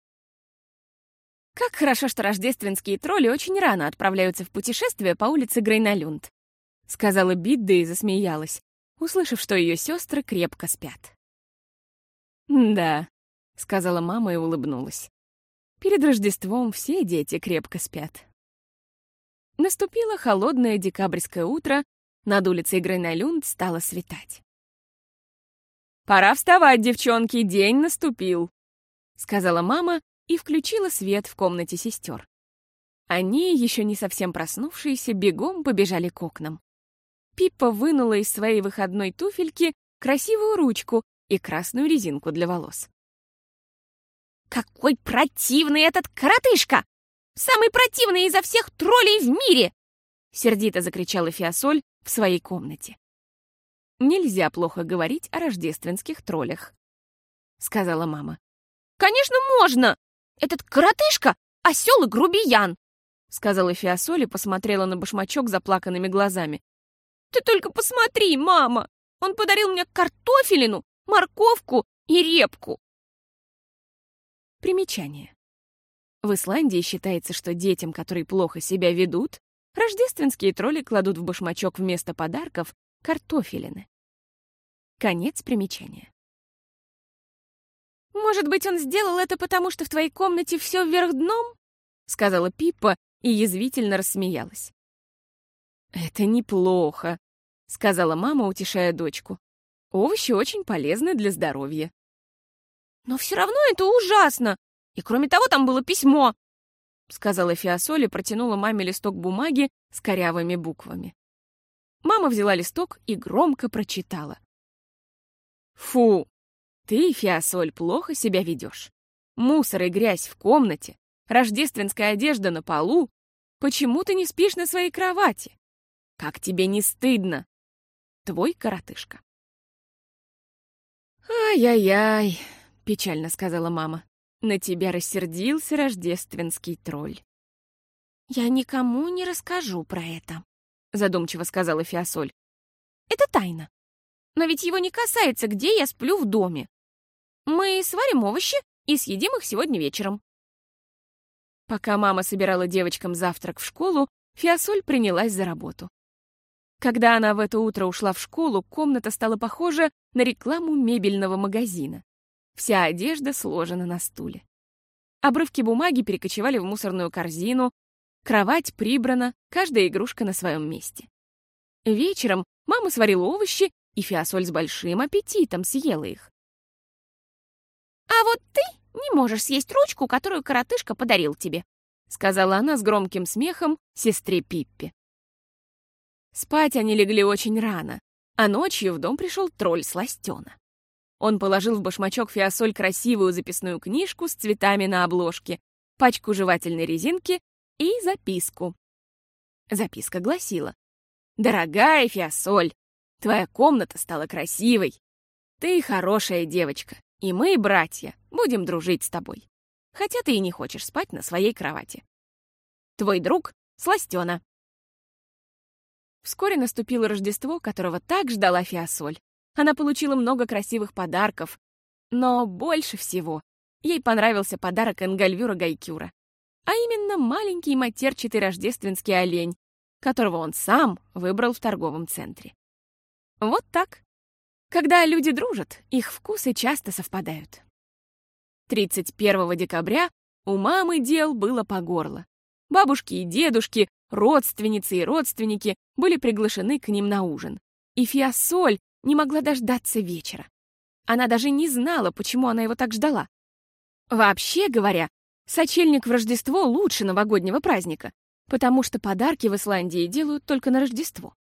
S1: Как хорошо, что рождественские тролли очень рано отправляются в путешествие по улице Грейналюнд, сказала Бидда и засмеялась, услышав, что ее сестры крепко спят. «Да», — сказала мама и улыбнулась. Перед Рождеством все дети крепко спят. Наступило холодное декабрьское утро, над улицей Грейналюнд стало светать. «Пора вставать, девчонки, день наступил», — сказала мама и включила свет в комнате сестер. Они, еще не совсем проснувшиеся, бегом побежали к окнам. Пиппа вынула из своей выходной туфельки красивую ручку и красную резинку для волос.
S2: «Какой противный этот коротышка! Самый противный изо всех троллей в мире!» Сердито закричала Фиасоль в своей комнате.
S1: «Нельзя плохо говорить о рождественских троллях», — сказала мама.
S2: «Конечно, можно! Этот коротышка — осел и грубиян!» — сказала Фиасоль и посмотрела на башмачок заплаканными глазами. «Ты только посмотри, мама! Он подарил мне картофелину, морковку и репку!»
S1: Примечание. В Исландии считается, что детям, которые плохо себя ведут, рождественские тролли кладут в башмачок вместо подарков картофелины. Конец примечания.
S2: «Может быть, он сделал это потому, что в твоей комнате все вверх дном?» — сказала Пиппа и язвительно рассмеялась.
S1: «Это неплохо», — сказала мама, утешая дочку. «Овощи очень полезны для здоровья».
S2: «Но все равно это ужасно! И кроме того, там было письмо!» — сказала Фиасоль и протянула маме листок бумаги с корявыми буквами.
S1: Мама взяла листок и громко прочитала. «Фу! Ты, Фиасоль, плохо себя ведешь. Мусор и грязь в комнате, рождественская одежда на полу. Почему ты не спишь на своей кровати? Как тебе не стыдно? Твой коротышка». «Ай-яй-яй!» печально сказала мама. На тебя рассердился рождественский тролль.
S2: Я никому не расскажу про это, задумчиво сказала Фиасоль. Это тайна. Но ведь его не касается, где я сплю в доме. Мы сварим овощи и съедим их сегодня вечером.
S1: Пока мама собирала девочкам завтрак в школу, Фиасоль принялась за работу. Когда она в это утро ушла в школу, комната стала похожа на рекламу мебельного магазина. Вся одежда сложена на стуле. Обрывки бумаги перекочевали в мусорную корзину, кровать прибрана, каждая игрушка на своем месте. Вечером мама сварила овощи, и Фиасоль с большим аппетитом съела их.
S2: «А вот ты не можешь съесть ручку, которую коротышка подарил тебе», сказала она с громким смехом сестре Пиппи.
S1: Спать они легли очень рано, а ночью в дом пришел тролль Сластена. Он положил в башмачок Фиасоль красивую записную книжку с цветами на обложке, пачку жевательной резинки и записку. Записка гласила. «Дорогая Фиасоль, твоя комната стала красивой. Ты хорошая девочка, и мы, братья, будем дружить с тобой. Хотя ты и не хочешь спать на своей кровати. Твой друг Сластена». Вскоре наступило Рождество, которого так ждала Фиасоль. Она получила много красивых подарков, но больше всего ей понравился подарок Энгальвюра Гайкюра, а именно маленький матерчатый рождественский олень, которого он сам выбрал в торговом центре. Вот так. Когда люди дружат, их вкусы часто совпадают. 31 декабря у мамы дел было по горло. Бабушки и дедушки, родственницы и родственники были приглашены к ним на ужин. И Фиасоль не могла дождаться вечера. Она даже не знала, почему она его так ждала. Вообще говоря, сочельник в Рождество лучше новогоднего праздника, потому что подарки в Исландии делают только на Рождество.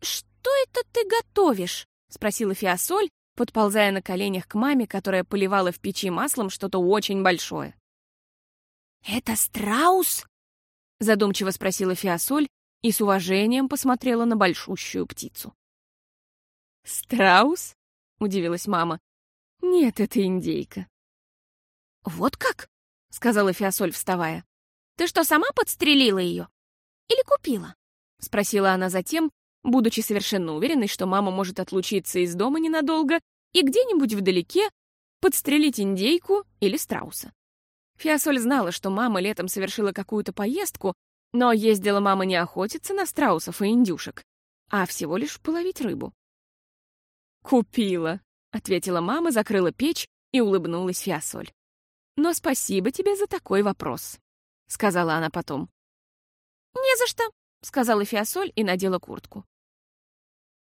S2: «Что это ты готовишь?»
S1: — спросила Фиасоль, подползая на коленях к маме, которая поливала в печи маслом что-то очень большое.
S2: «Это страус?»
S1: — задумчиво спросила Фиасоль и с уважением посмотрела на большущую птицу. «Страус?» — удивилась мама. «Нет, это индейка».
S2: «Вот как?»
S1: — сказала Фиасоль, вставая.
S2: «Ты что, сама подстрелила ее? Или купила?»
S1: — спросила она затем, будучи совершенно уверенной, что мама может отлучиться из дома ненадолго и где-нибудь вдалеке подстрелить индейку или страуса. Фиасоль знала, что мама летом совершила какую-то поездку, но ездила мама не охотиться на страусов и индюшек, а всего лишь половить рыбу. «Купила», — ответила мама, закрыла печь и улыбнулась Фиасоль. «Но спасибо тебе за такой вопрос», — сказала она потом.
S2: «Не за что», — сказала Фиасоль и надела куртку.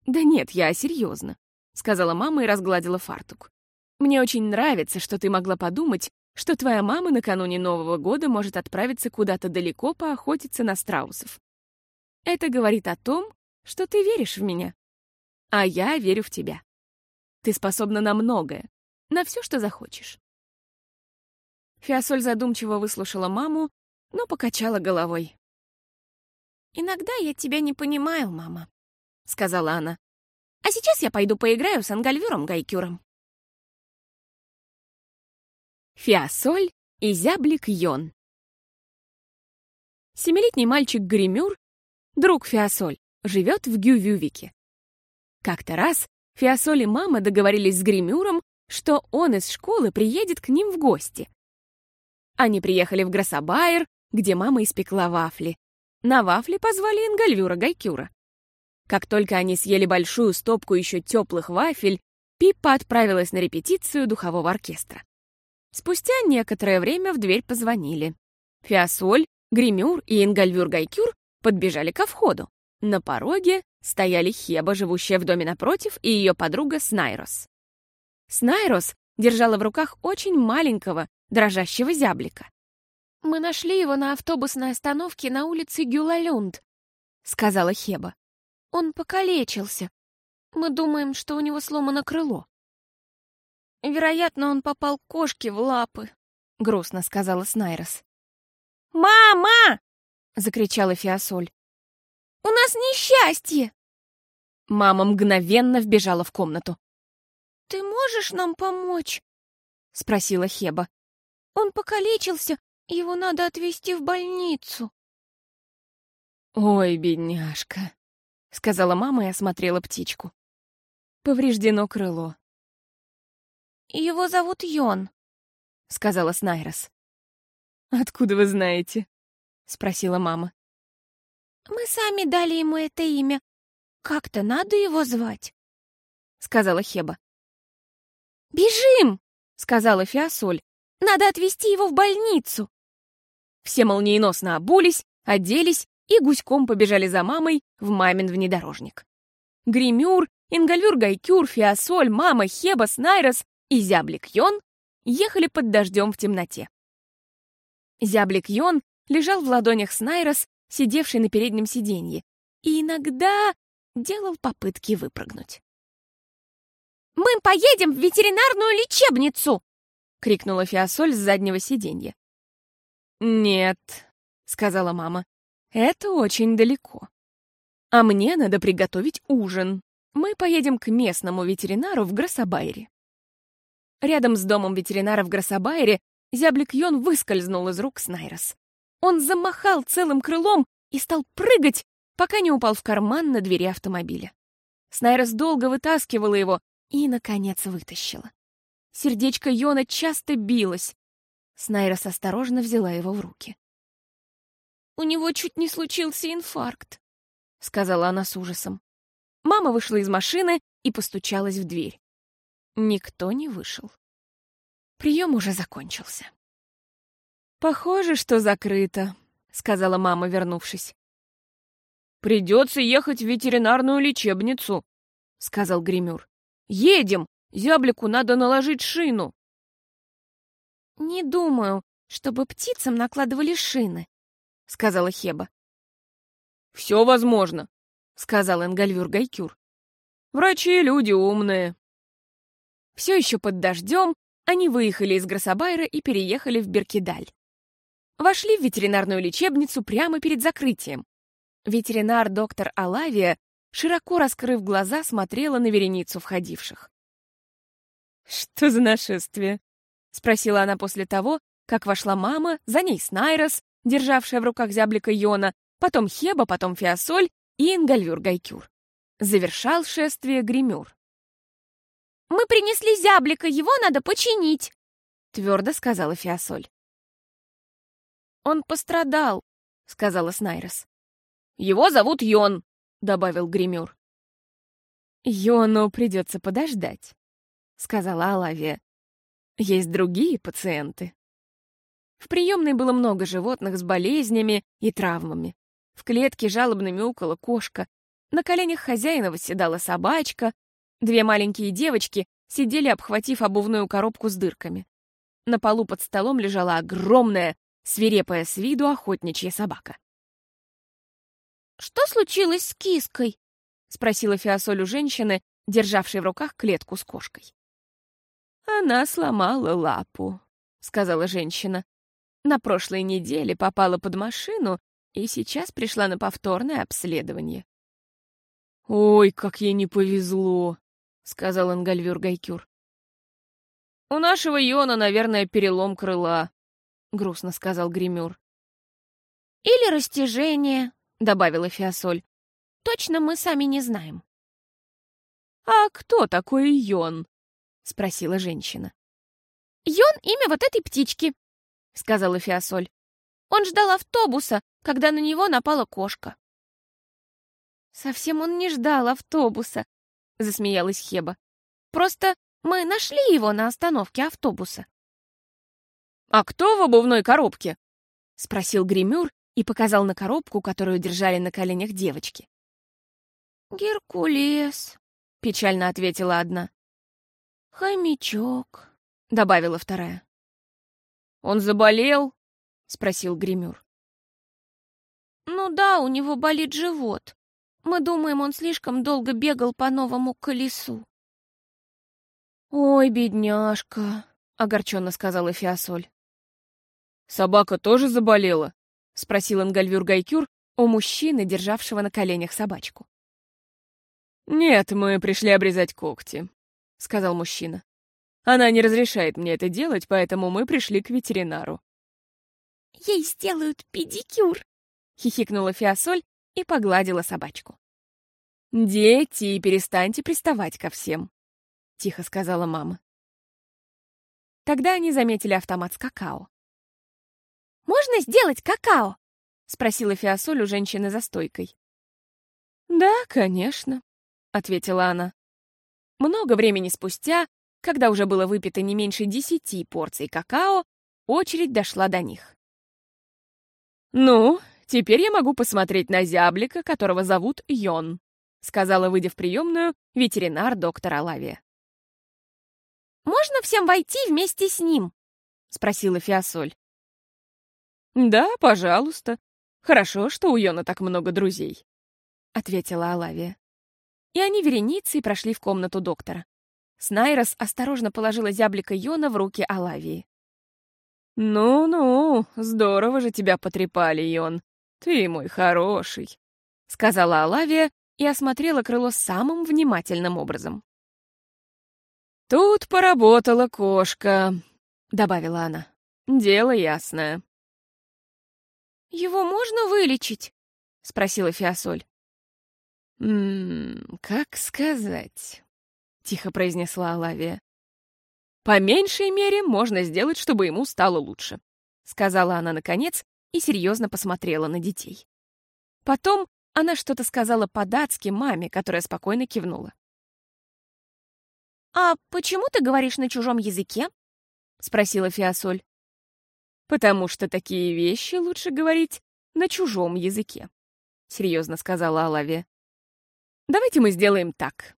S1: «Да нет, я серьезно», — сказала мама и разгладила фартук. «Мне очень нравится, что ты могла подумать, что твоя мама накануне Нового года может отправиться куда-то далеко поохотиться на страусов. Это говорит о том, что ты веришь в меня. А я верю в тебя. Ты способна на многое, на все, что захочешь. Фиасоль задумчиво выслушала маму, но покачала головой.
S2: «Иногда я тебя не понимаю, мама», — сказала она. «А сейчас я пойду поиграю с Ангальвюром Гайкюром».
S1: Фиасоль и зяблик Йон. Семилетний мальчик Гремюр, друг Фиасоль, живет в Гювювике. Как-то раз Фиасоль и мама договорились с Гремюром, что он из школы приедет к ним в гости. Они приехали в Гроссабайер, где мама испекла вафли. На вафли позвали Ингальвюра Гайкюра. Как только они съели большую стопку еще теплых вафель, Пиппа отправилась на репетицию духового оркестра. Спустя некоторое время в дверь позвонили. Фиасоль, Гремюр и Ингальвюр Гайкюр подбежали ко входу. На пороге стояли Хеба, живущая в доме напротив, и ее подруга Снайрос. Снайрос держала в руках очень маленького, дрожащего зяблика.
S2: «Мы нашли его на автобусной остановке на улице Гюлалюнд», — сказала Хеба. «Он покалечился. Мы думаем, что у него сломано крыло». Вероятно, он попал кошке в лапы, — грустно сказала Снайрос. «Мама!» — закричала Фиасоль. «У нас несчастье!»
S1: Мама мгновенно вбежала в комнату.
S2: «Ты можешь нам помочь?» — спросила Хеба. «Он покалечился, его надо отвезти в больницу».
S1: «Ой, бедняжка», — сказала мама и осмотрела птичку. Повреждено крыло.
S2: «Его зовут Йон», — сказала Снайрос.
S1: «Откуда вы знаете?» — спросила мама.
S2: «Мы сами дали ему это имя. Как-то надо его звать», — сказала Хеба. «Бежим!» — сказала Фиасоль. «Надо отвезти его в больницу!»
S1: Все молниеносно обулись, оделись и гуськом побежали за мамой в мамин внедорожник. Гремюр, Ингальвюр Гайкюр, Фиасоль, мама, Хеба, Снайрос и зяблик Йон ехали под дождем в темноте. Зяблик Йон лежал в ладонях Снайрос, сидевший на переднем сиденье, и иногда делал попытки выпрыгнуть.
S2: «Мы поедем в ветеринарную лечебницу!»
S1: — крикнула Фиасоль с заднего сиденья. «Нет», — сказала мама, — «это очень далеко. А мне надо приготовить ужин. Мы поедем к местному ветеринару в Гроссабайре». Рядом с домом ветеринара в Гроссабайре зяблик Йон выскользнул из рук Снайрос. Он замахал целым крылом и стал прыгать, пока не упал в карман на двери автомобиля. Снайрос долго вытаскивала его и, наконец, вытащила. Сердечко Йона часто билось. Снайрос осторожно взяла его в руки.
S2: «У него чуть не случился инфаркт», — сказала она с ужасом.
S1: Мама вышла из машины и постучалась в дверь. Никто не вышел. Прием уже закончился. «Похоже, что закрыто», — сказала мама, вернувшись.
S3: «Придется ехать в ветеринарную лечебницу», — сказал гримюр. «Едем! Зяблику надо наложить шину».
S2: «Не думаю, чтобы птицам накладывали шины», —
S1: сказала Хеба.
S3: «Все возможно», — сказал Энгальвюр Гайкюр. «Врачи — люди умные».
S1: Все еще под дождем они выехали из Гроссабайра и переехали в Беркидаль. Вошли в ветеринарную лечебницу прямо перед закрытием. Ветеринар доктор Алавия, широко раскрыв глаза, смотрела на вереницу входивших. «Что за нашествие?» — спросила она после того, как вошла мама, за ней Снайрос, державшая в руках зяблика Йона, потом Хеба, потом Фиасоль и Ингальвюр Гайкюр. Завершал шествие Гремюр.
S2: «Мы принесли зяблика, его надо починить», — твердо сказала Фиасоль.
S1: «Он пострадал», — сказала Снайрос.
S3: «Его зовут Йон», — добавил Гремюр.
S1: «Йону придется подождать», — сказала Алавия. «Есть другие пациенты». В приемной было много животных с болезнями и травмами. В клетке жалобно мяукала кошка, на коленях хозяина восседала собачка, две маленькие девочки сидели, обхватив обувную коробку с дырками. На полу под столом лежала огромная, свирепая с виду охотничья собака.
S2: «Что случилось с киской?» — спросила Фиасоль у женщины, державшей в руках клетку с кошкой.
S1: «Она сломала лапу», — сказала женщина. На прошлой неделе попала под машину и сейчас пришла на повторное обследование.
S3: «Ой, как ей не повезло», — сказал Энгальвюр Гайкюр. «У нашего Йона, наверное, перелом крыла», — грустно сказал Гримюр.
S2: «Или растяжение», — добавила Фиасоль. «Точно мы сами не знаем».
S1: «А кто такой Йон?» — спросила женщина.
S2: «Йон — имя вот этой птички», — сказала Фиасоль. «Он ждал автобуса, когда на него напала кошка».
S1: «Совсем он не ждал автобуса», — засмеялась Хеба.
S2: «Просто мы нашли его на остановке автобуса».
S3: «А кто в обувной коробке?»
S1: — спросил Гремюр и показал на коробку, которую держали на коленях девочки.
S2: «Геркулес», — печально ответила одна. «Хомячок», — добавила вторая.
S3: «Он заболел?» — спросил Гремюр.
S2: «Ну да, у него болит живот. Мы думаем, он слишком долго бегал по новому колесу».
S1: «Ой, бедняжка», — огорченно сказала Фиасоль.
S3: «Собака тоже заболела?»
S1: — спросил Ингальвюр Гайкюр у мужчины, державшего на коленях собачку.
S3: «Нет, мы пришли обрезать когти», — сказал мужчина. Она не разрешает мне это делать, поэтому мы пришли к ветеринару.
S2: «Ей сделают педикюр», — хихикнула Фиасоль и погладила собачку.
S1: «Дети, перестаньте приставать ко всем», — тихо сказала мама. Тогда они заметили автомат с какао.
S2: «Можно сделать какао?»
S1: — спросила Фиасоль у женщины за стойкой. «Да, конечно», — ответила она. Много времени спустя когда уже было выпито не меньше десяти порций какао, очередь дошла до них. «Ну, теперь я могу посмотреть на зяблика, которого зовут Йон», сказала, выйдя в приемную, ветеринар доктора Лавия.
S2: «Можно всем войти вместе с ним?» спросила Фиасоль.
S1: «Да, пожалуйста. Хорошо, что у Йона так много друзей», ответила Алавия. И они вереницей прошли в комнату доктора. Снайрос осторожно положила зяблика Йона в руки Алавии. «Ну-ну, здорово же тебя потрепали, Йон. Ты мой хороший», — сказала Алавия и осмотрела крыло самым внимательным образом. «Тут поработала кошка», — добавила она. «Дело ясное».
S2: «Его можно вылечить?» — спросила Фиасоль.
S1: «Ммм, как сказать?» тихо произнесла Алавия. По меньшей мере можно сделать, чтобы ему стало лучше, сказала она наконец и серьезно посмотрела на детей. Потом она что-то сказала по-датски маме, которая спокойно кивнула.
S2: «А почему ты говоришь на чужом языке?» — спросила Фиасоль.
S1: «Потому что такие вещи лучше говорить на чужом языке», — серьезно сказала Алавия. «Давайте мы сделаем так.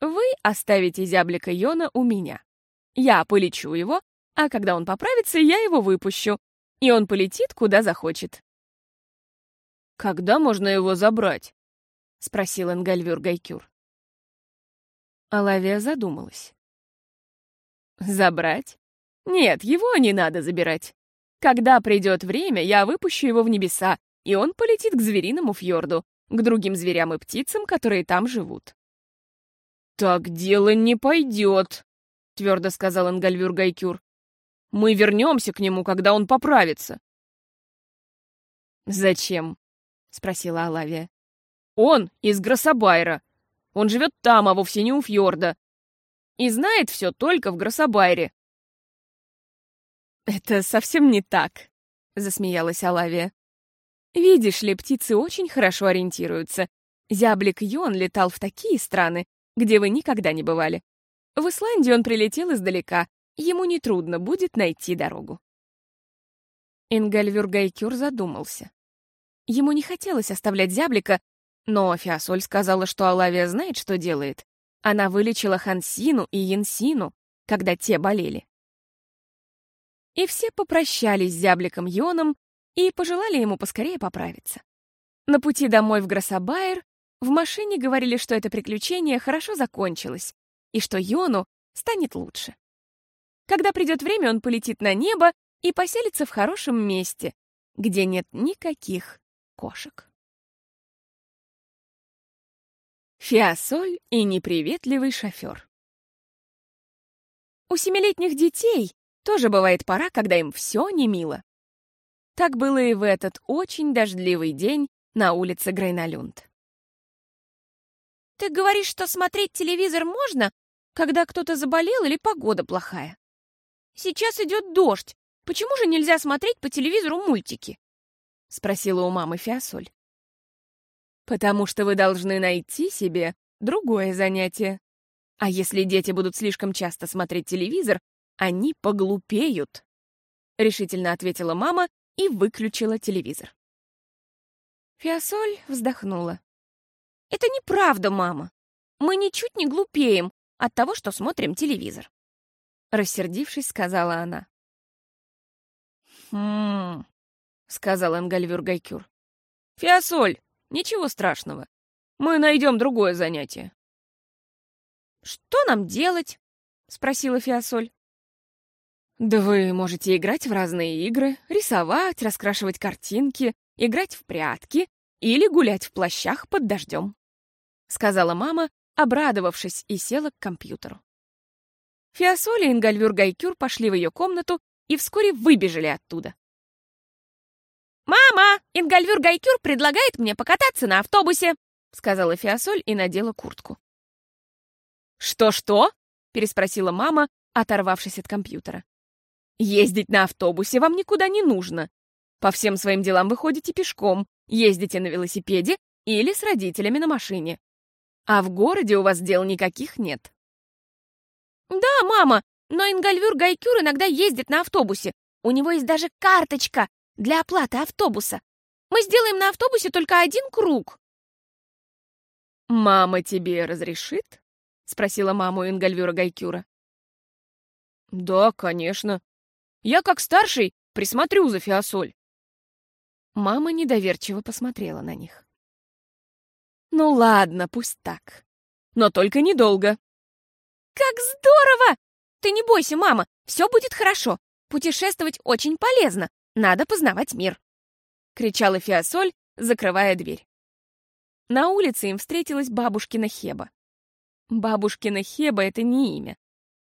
S1: Вы оставите зяблика Йона у меня. Я полечу его, а когда он поправится, я его выпущу, и он полетит, куда захочет.
S3: «Когда можно его забрать?» — спросил Энгальвюр Гайкюр. Алавия задумалась. «Забрать? Нет, его не надо забирать. Когда придет время, я выпущу его в небеса, и он полетит к звериному фьорду, к другим зверям и птицам, которые там живут. «Так дело не пойдет», — твердо сказал Энгальвюр Гайкюр. «Мы вернемся к нему, когда он поправится». «Зачем?» — спросила Алавия. «Он из Гроссабайра. Он живет там, а вовсе не у фьорда. И знает все только в Гроссабайре». «Это совсем не так», — засмеялась Алавия. «Видишь ли, птицы очень хорошо ориентируются. Зяблик Йон летал в такие страны, где вы никогда не бывали. В Исландию он прилетел издалека, ему нетрудно будет найти дорогу. Ингальвюр Гайкюр задумался. Ему не хотелось оставлять зяблика, но Фиасоль сказала, что Алавия знает, что делает. Она вылечила Хансину и Янсину, когда те болели и все попрощались с зябликом Йоном и пожелали ему поскорее поправиться. На пути домой в Гроссабайер в машине говорили, что это приключение хорошо закончилось и что Йону станет лучше. Когда придет время, он полетит на небо и поселится в хорошем месте, где нет никаких кошек. Фиасоль и неприветливый шофер. У семилетних детей тоже бывает пора, когда им все не мило. Так было и в этот очень дождливый день на улице Грейналюнд.
S2: «Ты говоришь, что смотреть телевизор можно, когда кто-то заболел или погода плохая? Сейчас идет дождь. Почему же нельзя смотреть по телевизору мультики?» — спросила у мамы Фиасоль.
S1: «Потому что вы должны найти себе другое занятие. А если дети будут слишком часто смотреть телевизор, они поглупеют», — решительно ответила мама и выключила телевизор.
S2: Фиасоль вздохнула. «Это неправда, мама. Мы ничуть не глупеем от того, что смотрим телевизор».
S1: Рассердившись, сказала она.
S3: «Хм...» — сказал Энгальвюр Гайкюр. «Фиасоль, ничего страшного. Мы найдем другое занятие».
S2: «Что нам делать?» — спросила Фиасоль.
S1: Да вы можете играть в разные игры, рисовать, раскрашивать картинки, играть в прятки или гулять в плащах под дождем», — сказала мама, обрадовавшись, и села к компьютеру. Фиасоли и Ингальвюр Гайкюр пошли в ее комнату и вскоре выбежали оттуда.
S2: «Мама, Ингальвюр Гайкюр предлагает мне покататься на автобусе», — сказала Фиасоль и надела куртку.
S1: «Что-что?» — переспросила мама, оторвавшись от компьютера. Ездить на автобусе вам никуда не нужно. По всем своим делам вы ходите пешком, ездите на велосипеде или с родителями на машине. А в городе у вас дел никаких нет.
S2: Да, мама, но Ингальвюр Гайкюр иногда ездит на автобусе. У него есть даже карточка для оплаты автобуса. Мы сделаем на автобусе только один круг.
S1: «Мама тебе разрешит?» — спросила маму Ингальвюра Гайкюра.
S3: «Да, конечно», я, как старший, присмотрю за Фиасоль.
S1: Мама недоверчиво посмотрела на них. Ну ладно, пусть так. Но только недолго.
S2: Как здорово! Ты не бойся, мама, все будет хорошо. Путешествовать очень полезно. Надо познавать мир. Кричала Фиасоль, закрывая дверь.
S1: На улице им встретилась бабушкина Хеба. Бабушкина Хеба — это не имя.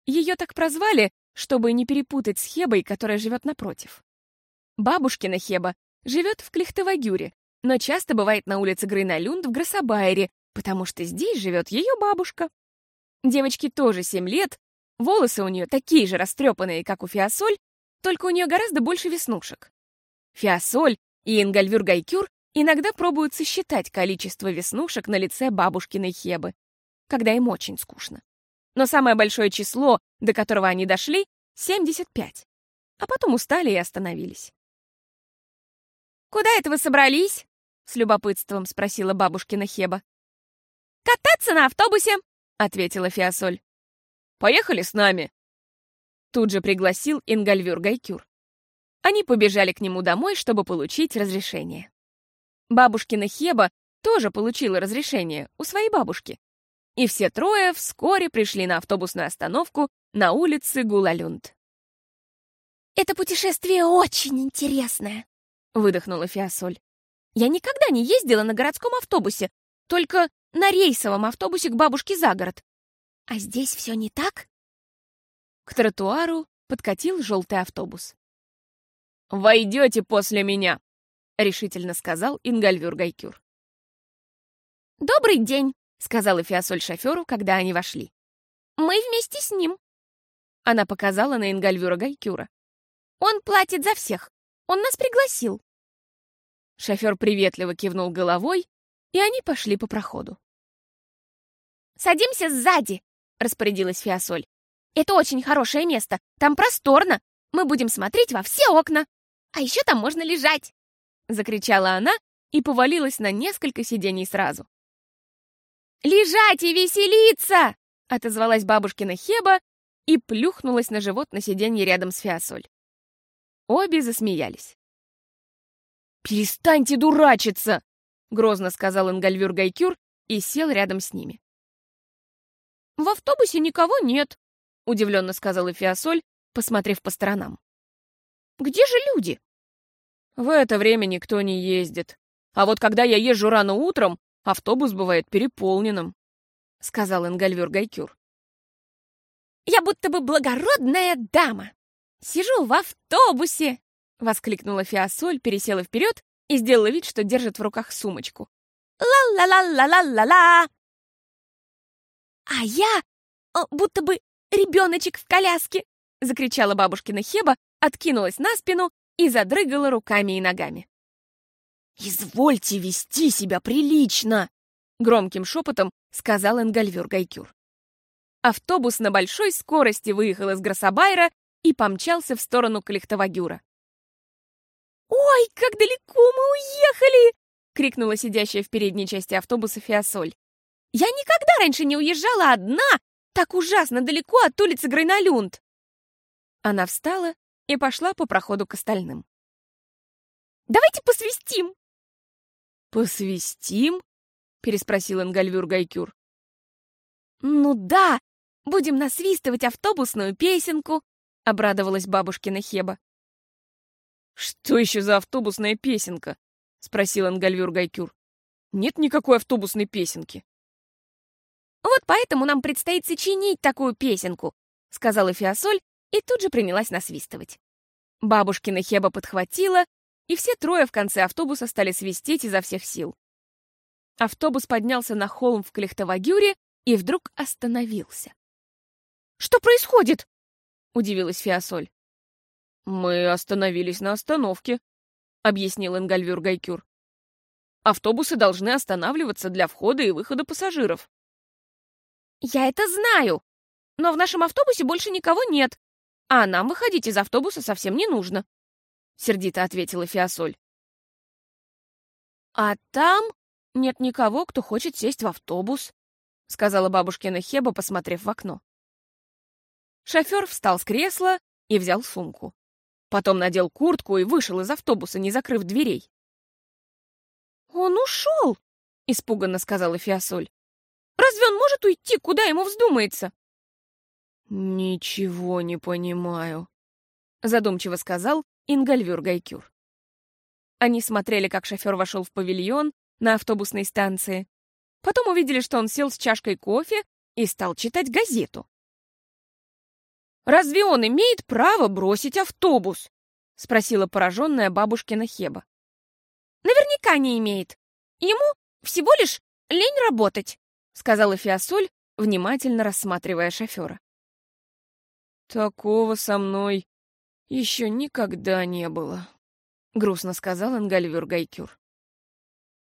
S1: Ее так прозвали, чтобы не перепутать с Хебой, которая живет напротив. Бабушкина Хеба живет в Клихтовагюре, но часто бывает на улице Грейналюнд в Гроссабайере, потому что здесь живет ее бабушка. Девочке тоже 7 лет, волосы у нее такие же растрепанные, как у Фиасоль, только у нее гораздо больше веснушек. Фиасоль и Ингальвюр Гайкюр иногда пробуют сосчитать количество веснушек на лице бабушкиной Хебы, когда им очень скучно. Но самое большое число, до которого они дошли, — 75. А потом устали и остановились.
S2: «Куда это вы собрались?» — с любопытством спросила бабушкина Хеба. «Кататься на автобусе!» — ответила Фиасоль.
S3: «Поехали с нами!»
S1: Тут же пригласил Ингальвюр Гайкюр. Они побежали к нему домой, чтобы получить разрешение.
S3: Бабушкина Хеба тоже получила разрешение у своей бабушки. И все трое вскоре пришли на автобусную остановку на улице Гулалюнд.
S2: «Это путешествие очень интересное», — выдохнула Фиасоль.
S3: «Я никогда не ездила на городском автобусе, только на рейсовом автобусе к бабушке за город.
S2: А здесь все не так?»
S3: К тротуару подкатил желтый автобус. «Войдете после меня», — решительно сказал Ингальвюр Гайкюр.
S2: «Добрый день», —
S3: сказала Фиасоль шоферу, когда они вошли.
S2: «Мы вместе с ним».
S3: Она показала на Ингальвюра Гайкюра.
S2: «Он платит за всех. Он нас пригласил».
S3: Шофер приветливо кивнул головой, и они пошли по проходу.
S2: «Садимся сзади», — распорядилась Фиасоль. «Это очень хорошее место. Там просторно. Мы будем смотреть во все окна. А еще там можно лежать!»
S3: Закричала она и повалилась на несколько сидений сразу.
S2: «Лежать и веселиться!»
S3: Отозвалась бабушкина Хеба и плюхнулась на живот на сиденье рядом с Фиасоль. Обе засмеялись. «Перестаньте дурачиться!» — грозно сказал Ингальвюр Гайкюр и сел рядом с ними.
S2: «В автобусе никого нет», —
S3: удивленно сказала Фиасоль, посмотрев по сторонам.
S2: «Где же люди?»
S3: «В это время никто не ездит. А вот когда я езжу рано утром, автобус бывает переполненным», — сказал Энгальвюр Гайкюр.
S2: «Я будто бы благородная дама. Сижу в автобусе!»
S3: — воскликнула Фиасоль, пересела вперед и сделала вид, что держит в руках сумочку.
S2: «Ла-ла-ла-ла-ла-ла-ла!» «А я будто бы ребеночек в коляске!» — закричала бабушкина Хеба, откинулась на спину и задрыгала руками и ногами.
S3: «Извольте вести себя прилично!» — громким шепотом сказал Энгальвюр Гайкюр. Автобус на большой скорости выехал из Гроссабайра и помчался в сторону Калихтовагюра.
S2: «Ой, как далеко мы уехали!» — крикнула сидящая в передней части автобуса Фиасоль. «Я никогда раньше не уезжала одна так ужасно далеко от улицы Грейнолюнд!»
S3: Она встала и пошла по проходу к остальным.
S2: «Давайте посвистим!»
S3: «Посвистим?» — переспросил Энгальвюр Гайкюр.
S2: «Ну да, будем насвистывать автобусную песенку», — обрадовалась бабушкина Хеба.
S3: «Что еще за автобусная песенка?» — спросил Энгальвюр Гайкюр. «Нет никакой автобусной песенки».
S2: «Вот поэтому нам предстоит сочинить такую песенку», — сказала Фиасоль и тут же принялась насвистывать.
S3: Бабушкина Хеба подхватила, и все трое в конце автобуса стали свистеть изо всех сил. Автобус поднялся на холм в Клехтовагюре и вдруг остановился.
S2: «Что происходит?»
S3: — удивилась Фиасоль. «Мы остановились на остановке», — объяснил Энгальвюр Гайкюр. «Автобусы должны останавливаться для входа и выхода пассажиров».
S2: «Я это знаю, но в нашем автобусе больше никого нет, а нам выходить из автобуса совсем не нужно», — сердито ответила Фиасоль.
S3: «А там нет никого, кто хочет сесть в автобус», — сказала бабушкина Хеба, посмотрев в окно. Шофер встал с кресла и взял сумку. Потом надел куртку и вышел из автобуса, не закрыв дверей.
S2: «Он ушел!» — испуганно сказала Фиасоль. «Разве он может уйти, куда ему вздумается?»
S3: «Ничего не понимаю», — задумчиво сказал Ингальвюр Гайкюр. Они смотрели, как шофер вошел в павильон на автобусной станции. Потом увидели, что он сел с чашкой кофе и стал читать газету.
S2: «Разве он имеет право бросить автобус?» — спросила пораженная бабушкина Хеба. «Наверняка не имеет. Ему всего лишь лень работать», — сказала Фиасоль, внимательно рассматривая шофера.
S3: «Такого со мной еще никогда не было», — грустно сказал Энгальвюр Гайкюр.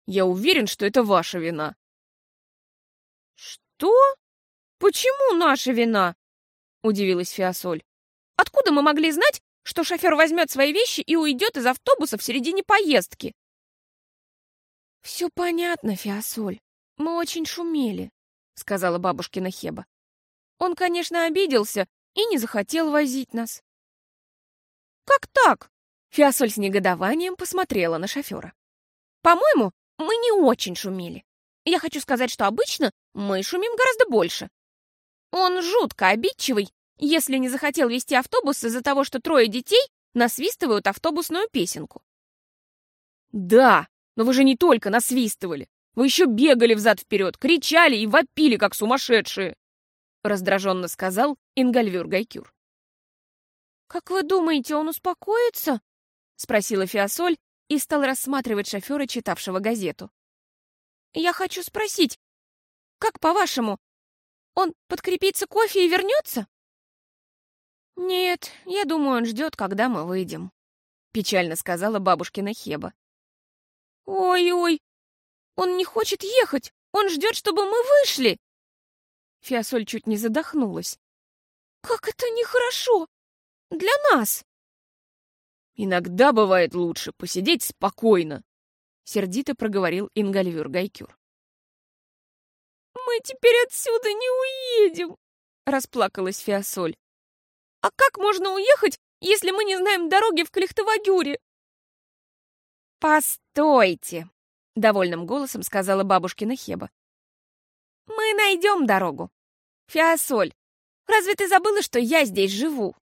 S3: «Я уверен, что это ваша вина».
S2: «Что? Почему наша вина?» — удивилась Фиасоль. «Откуда мы могли знать, что шофер возьмет свои вещи и уйдет из автобуса в середине поездки?»
S3: «Все понятно, Фиасоль. Мы очень шумели», — сказала бабушкина Хеба. «Он, конечно, обиделся и не захотел возить нас».
S2: «Как так?»
S3: Фиасоль с негодованием посмотрела на шофера.
S2: По-моему, мы не очень шумели. Я хочу сказать, что обычно мы шумим гораздо больше. Он жутко обидчивый, если не захотел вести автобус из-за того, что трое детей насвистывают автобусную песенку.
S3: Да, но вы же не только насвистывали. Вы еще бегали взад-вперед, кричали и вопили, как сумасшедшие!» Раздраженно сказал Ингальвюр Гайкюр.
S2: «Как вы думаете, он успокоится?» Спросила Фиасоль и стал рассматривать шофера, читавшего газету. «Я хочу спросить, как по-вашему, он подкрепится кофе и вернется?» «Нет, я думаю, он ждет, когда мы выйдем», — печально сказала бабушкина Хеба. «Ой-ой, он не хочет ехать! Он ждет, чтобы мы вышли!» Фиасоль чуть не задохнулась. «Как это нехорошо! Для нас!»
S3: «Иногда бывает лучше посидеть спокойно», — сердито проговорил Ингальвюр Гайкюр.
S2: «Мы теперь отсюда не уедем!» — расплакалась Фиасоль. «А как можно уехать, если мы не знаем дороги в Клехтовагюре?» «Постойте!» — довольным голосом сказала бабушкина Хеба. «Мы найдем дорогу. Фиасоль, разве ты забыла, что я здесь живу?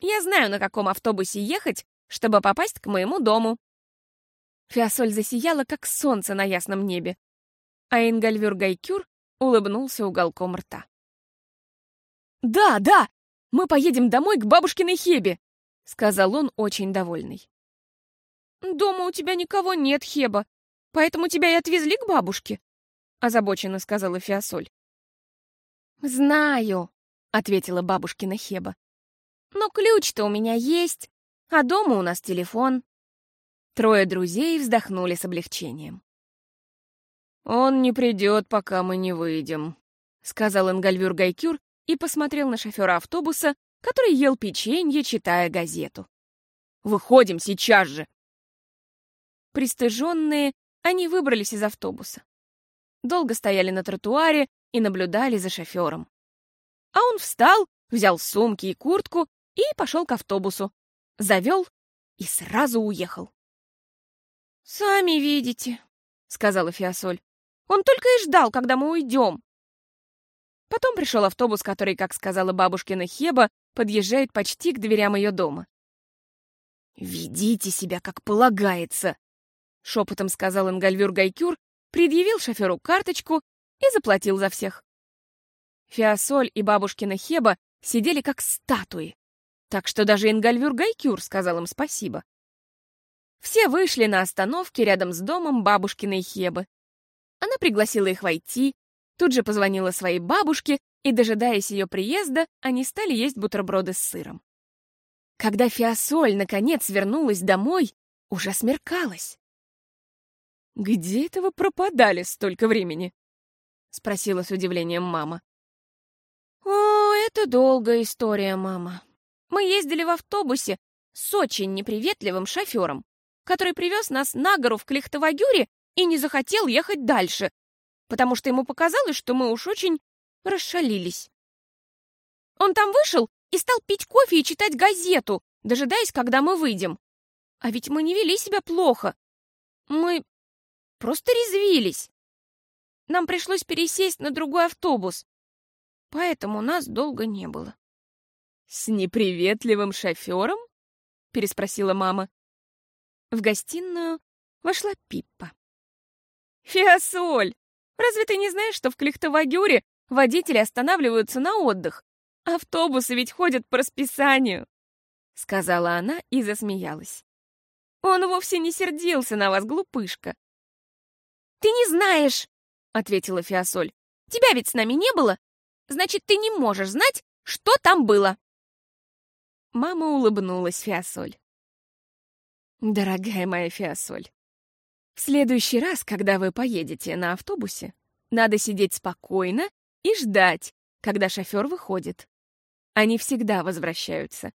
S2: Я знаю, на каком автобусе ехать, чтобы попасть к моему дому». Фиасоль засияла, как солнце на ясном небе, а Ингальвюр Гайкюр улыбнулся уголком рта.
S3: «Да, да, мы поедем домой к бабушкиной Хебе», — сказал он, очень довольный.
S2: «Дома у тебя никого нет, Хеба, поэтому тебя и отвезли к бабушке», — озабоченно сказала Фиасоль.
S1: «Знаю», — ответила бабушкина Хеба.
S2: «Но ключ-то у меня есть, а дома у нас телефон».
S1: Трое друзей вздохнули с облегчением.
S3: «Он не придет, пока мы не выйдем», — сказал Ингальвюр Гайкюр и посмотрел на шофера автобуса, который ел печенье, читая газету. «Выходим сейчас же!»
S1: Пристыженные, они выбрались из автобуса. Долго стояли на тротуаре и наблюдали за шофером. А он встал, взял сумки и куртку и пошел к автобусу. Завел и сразу уехал.
S2: «Сами видите», — сказала Фиасоль. «Он только и ждал, когда мы уйдем».
S1: Потом пришел автобус, который, как сказала бабушкина Хеба, подъезжает почти к дверям ее дома.
S3: «Ведите себя, как полагается»,
S1: шепотом сказал Ингальвюр Гайкюр, предъявил шоферу карточку и заплатил за всех. Фиасоль и бабушкина Хеба сидели как статуи, так что даже Ингальвюр Гайкюр сказал им спасибо. Все вышли на остановке рядом с домом бабушкиной Хебы. Она пригласила их войти, тут же позвонила своей бабушке, и, дожидаясь ее приезда, они стали есть бутерброды с сыром. Когда Фиасоль наконец вернулась домой, уже смеркалось. «Где это вы пропадали столько времени?» — спросила с удивлением мама.
S2: «О, это долгая история, мама. Мы ездили в автобусе с очень неприветливым шофером, который привез нас на гору в Клихтовагюре и не захотел ехать дальше, потому что ему показалось, что мы уж очень расшалились. Он там вышел и стал пить кофе и читать газету, дожидаясь, когда мы выйдем. А ведь мы не вели себя плохо. Мы Просто резвились. Нам пришлось пересесть на другой автобус, поэтому нас долго не было.
S1: «С неприветливым шофером?» — переспросила мама. В гостиную вошла Пиппа. «Фиасоль, разве ты не знаешь, что в Клихтовагюре водители останавливаются на отдых? Автобусы ведь ходят по расписанию!» — сказала она и засмеялась. «Он вовсе не сердился на вас, глупышка.
S2: «Ты не знаешь!» — ответила Фиасоль. «Тебя ведь с нами не было? Значит, ты не можешь знать, что там было!»
S1: Мама улыбнулась Фиасоль. «Дорогая моя Фиасоль, в следующий раз, когда вы поедете на автобусе, надо сидеть спокойно и ждать, когда шофер выходит. Они всегда возвращаются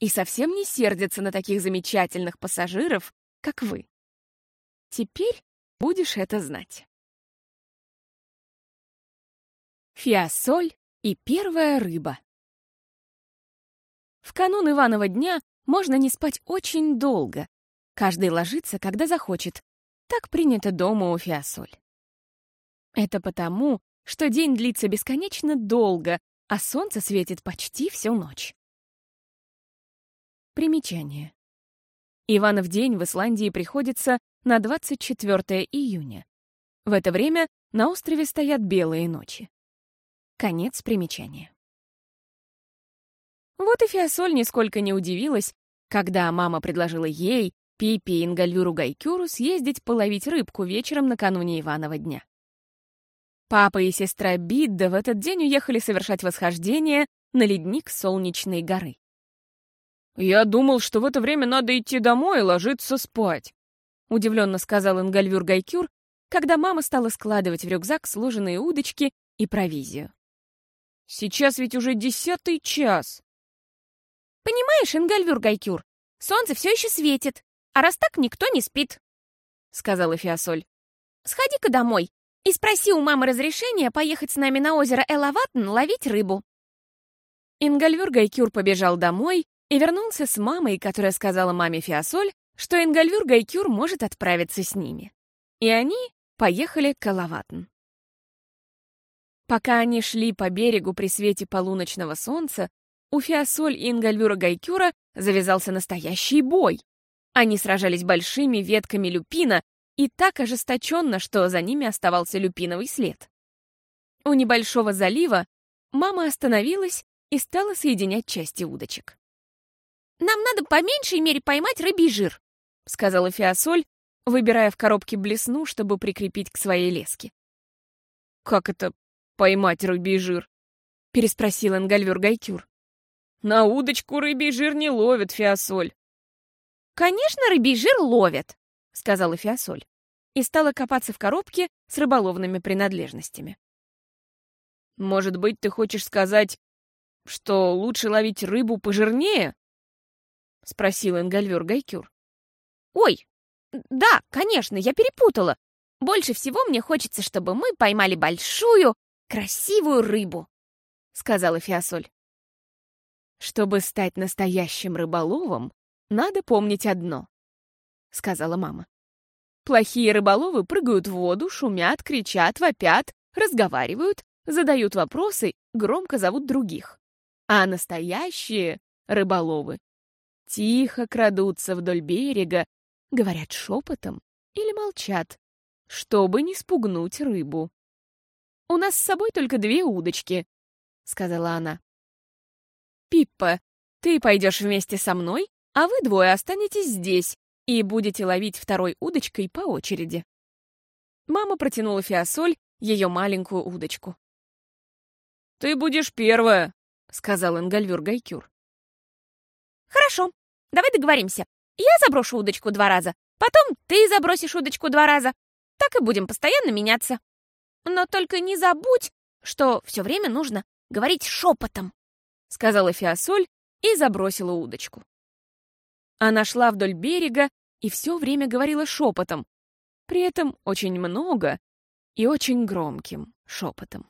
S1: и совсем не сердятся на таких замечательных пассажиров, как вы. Теперь будешь это знать. Фиасоль и первая рыба. В канун Иванова дня можно не спать очень долго. Каждый ложится, когда захочет.
S3: Так принято дома у Фиасоль. Это потому, что день длится бесконечно долго, а солнце светит почти всю ночь. Примечание. Иванов день в Исландии приходится на 24 июня. В это время на острове стоят белые ночи. Конец примечания. Вот и Фиасоль нисколько не удивилась, когда мама предложила ей, Пипи и Ингальвюру Гайкюру съездить половить рыбку вечером накануне Иванова дня. Папа и сестра Бидда в этот день уехали совершать восхождение на ледник Солнечной горы. «Я думал, что в это время надо идти домой и ложиться спать», удивленно сказал Ингальвюр Гайкюр, когда мама стала складывать в рюкзак сложенные удочки и провизию. «Сейчас ведь уже десятый час».
S2: «Понимаешь, Ингальвюр Гайкюр, солнце все еще светит, а раз так никто не спит», — сказала Фиасоль. «Сходи-ка домой, и спроси у мамы разрешения поехать с нами на озеро Элаватн ловить рыбу».
S3: Ингальвюр Гайкюр побежал домой и вернулся с мамой, которая сказала маме Фиасоль, что Ингальвюр Гайкюр может отправиться с ними. И они поехали к Элаватн. Пока они шли по берегу при свете полуночного солнца, у Фиасоль и Ингальвюра Гайкюра завязался настоящий бой. Они сражались большими ветками люпина, и так ожесточенно, что за ними оставался люпиновый след. У небольшого залива мама остановилась и стала соединять части удочек.
S2: «Нам надо по меньшей мере поймать рыбий жир», — сказала Фиасоль, выбирая в коробке блесну, чтобы прикрепить к своей леске.
S3: «Как это поймать рыбий жир?» — переспросил Энгальвюр Гайкюр. «На удочку рыбий жир не ловят, Фиасоль».
S2: «Конечно, рыбий жир ловят», — сказала Фиасоль, и стала копаться в коробке с рыболовными принадлежностями.
S3: «Может быть, ты хочешь сказать, что лучше ловить рыбу пожирнее?» — спросил Энгальвер Гайкюр.
S2: «Ой, да, конечно, я перепутала. Больше всего мне хочется, чтобы мы поймали большую, красивую рыбу», — сказала Фиасоль.
S3: «Чтобы стать настоящим рыболовом, надо помнить одно. — сказала мама. Плохие рыболовы прыгают в воду, шумят, кричат, вопят, разговаривают, задают вопросы, громко зовут других. А настоящие рыболовы тихо крадутся вдоль берега, говорят шепотом или молчат, чтобы не спугнуть рыбу. «У нас с собой только две удочки», — сказала она. «Пиппа, ты пойдешь вместе со мной, а вы двое останетесь здесь, и будете ловить второй удочкой по очереди. Мама протянула Фиасоль ее маленькую удочку. «Ты будешь первая», — сказал Ингальвюр Гайкюр.
S2: «Хорошо, давай договоримся. Я заброшу удочку два раза, потом ты забросишь удочку два раза. Так и будем постоянно меняться. Но только не забудь, что все время нужно говорить шепотом», — сказала Фиасоль и забросила удочку. Она шла вдоль берега и все время говорила шепотом, при этом очень много и очень громким шепотом.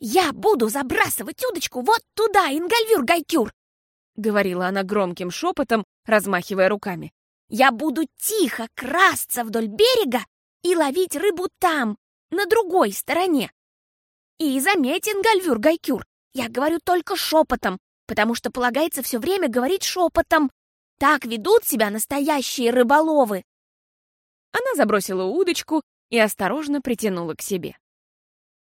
S2: «Я буду забрасывать удочку вот туда, Ингальвюр-Гайкюр!» — говорила она громким шепотом, размахивая руками. «Я буду тихо красться вдоль берега и ловить рыбу там, на другой стороне. И заметь, Ингальвюр-Гайкюр, я говорю только шепотом, потому что полагается все время говорить шепотом. Так ведут себя настоящие рыболовы!»
S3: Она забросила удочку и осторожно притянула к себе.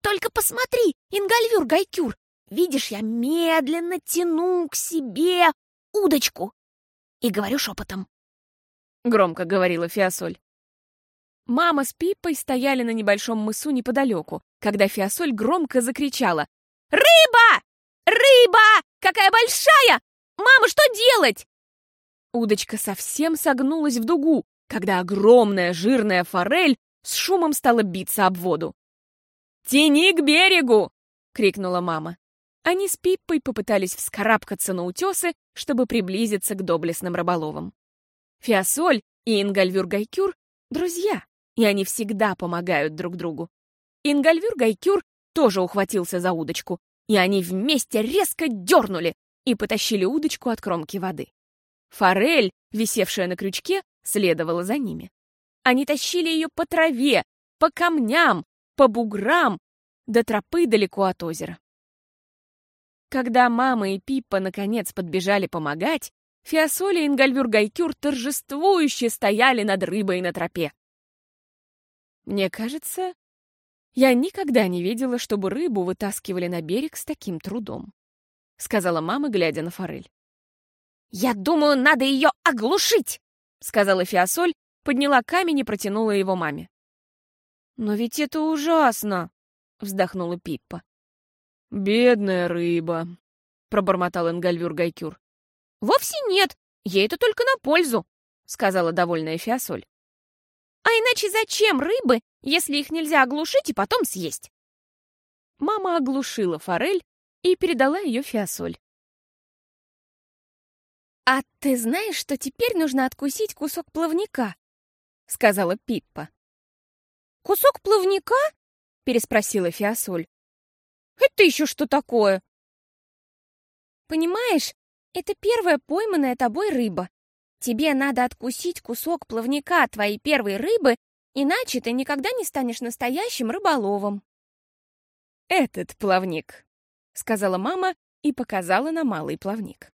S2: «Только посмотри, Ингальвюр Гайкюр! Видишь, я медленно тяну к себе удочку!» И говорю шепотом.
S3: Громко говорила Фиасоль. Мама с Пиппой стояли на небольшом мысу неподалеку, когда Фиасоль громко закричала.
S2: «Рыба! Рыба! Какая большая! Мама, что делать?»
S3: Удочка совсем согнулась в дугу, когда огромная жирная форель с шумом стала биться об воду. «Тяни к берегу!» — крикнула мама. Они с Пиппой попытались вскарабкаться на утесы, чтобы приблизиться к доблестным рыболовам. Фиасоль и Ингальвюр Гайкюр — друзья, и они всегда помогают друг другу. Ингальвюр Гайкюр тоже ухватился за удочку, и они вместе резко дернули и потащили удочку от кромки воды. Форель, висевшая на крючке, следовала за ними.
S1: Они тащили ее по траве, по камням, по буграм, до тропы далеко от озера. Когда мама и Пиппа наконец подбежали помогать, Фиасоли и Ингальвюр Гайкюр торжествующе стояли над рыбой на тропе. Мне кажется, я никогда не видела, чтобы рыбу вытаскивали на берег с таким трудом, сказала мама, глядя на форель.
S2: «Я думаю, надо ее оглушить!»
S1: — сказала Фиасоль, подняла камень и протянула его маме. «Но ведь это ужасно!» — вздохнула Пиппа. «Бедная рыба!» — пробормотал Энгальвюр Гайкюр.
S2: «Вовсе нет, ей это только на пользу», — сказала довольная Фиасоль. «А иначе зачем рыбы, если их нельзя оглушить и потом съесть?»
S1: Мама оглушила форель и передала ее Фиасоль.
S3: «А ты знаешь, что теперь нужно откусить кусок плавника?» — сказала Пиппа.
S2: «Кусок плавника?» — переспросила Фиасоль. «Это еще что такое?»
S3: «Понимаешь, это первая пойманная тобой рыба. Тебе надо откусить кусок плавника твоей первой рыбы, иначе ты никогда не станешь настоящим рыболовом».
S1: «Этот плавник», — сказала мама и показала на малый плавник.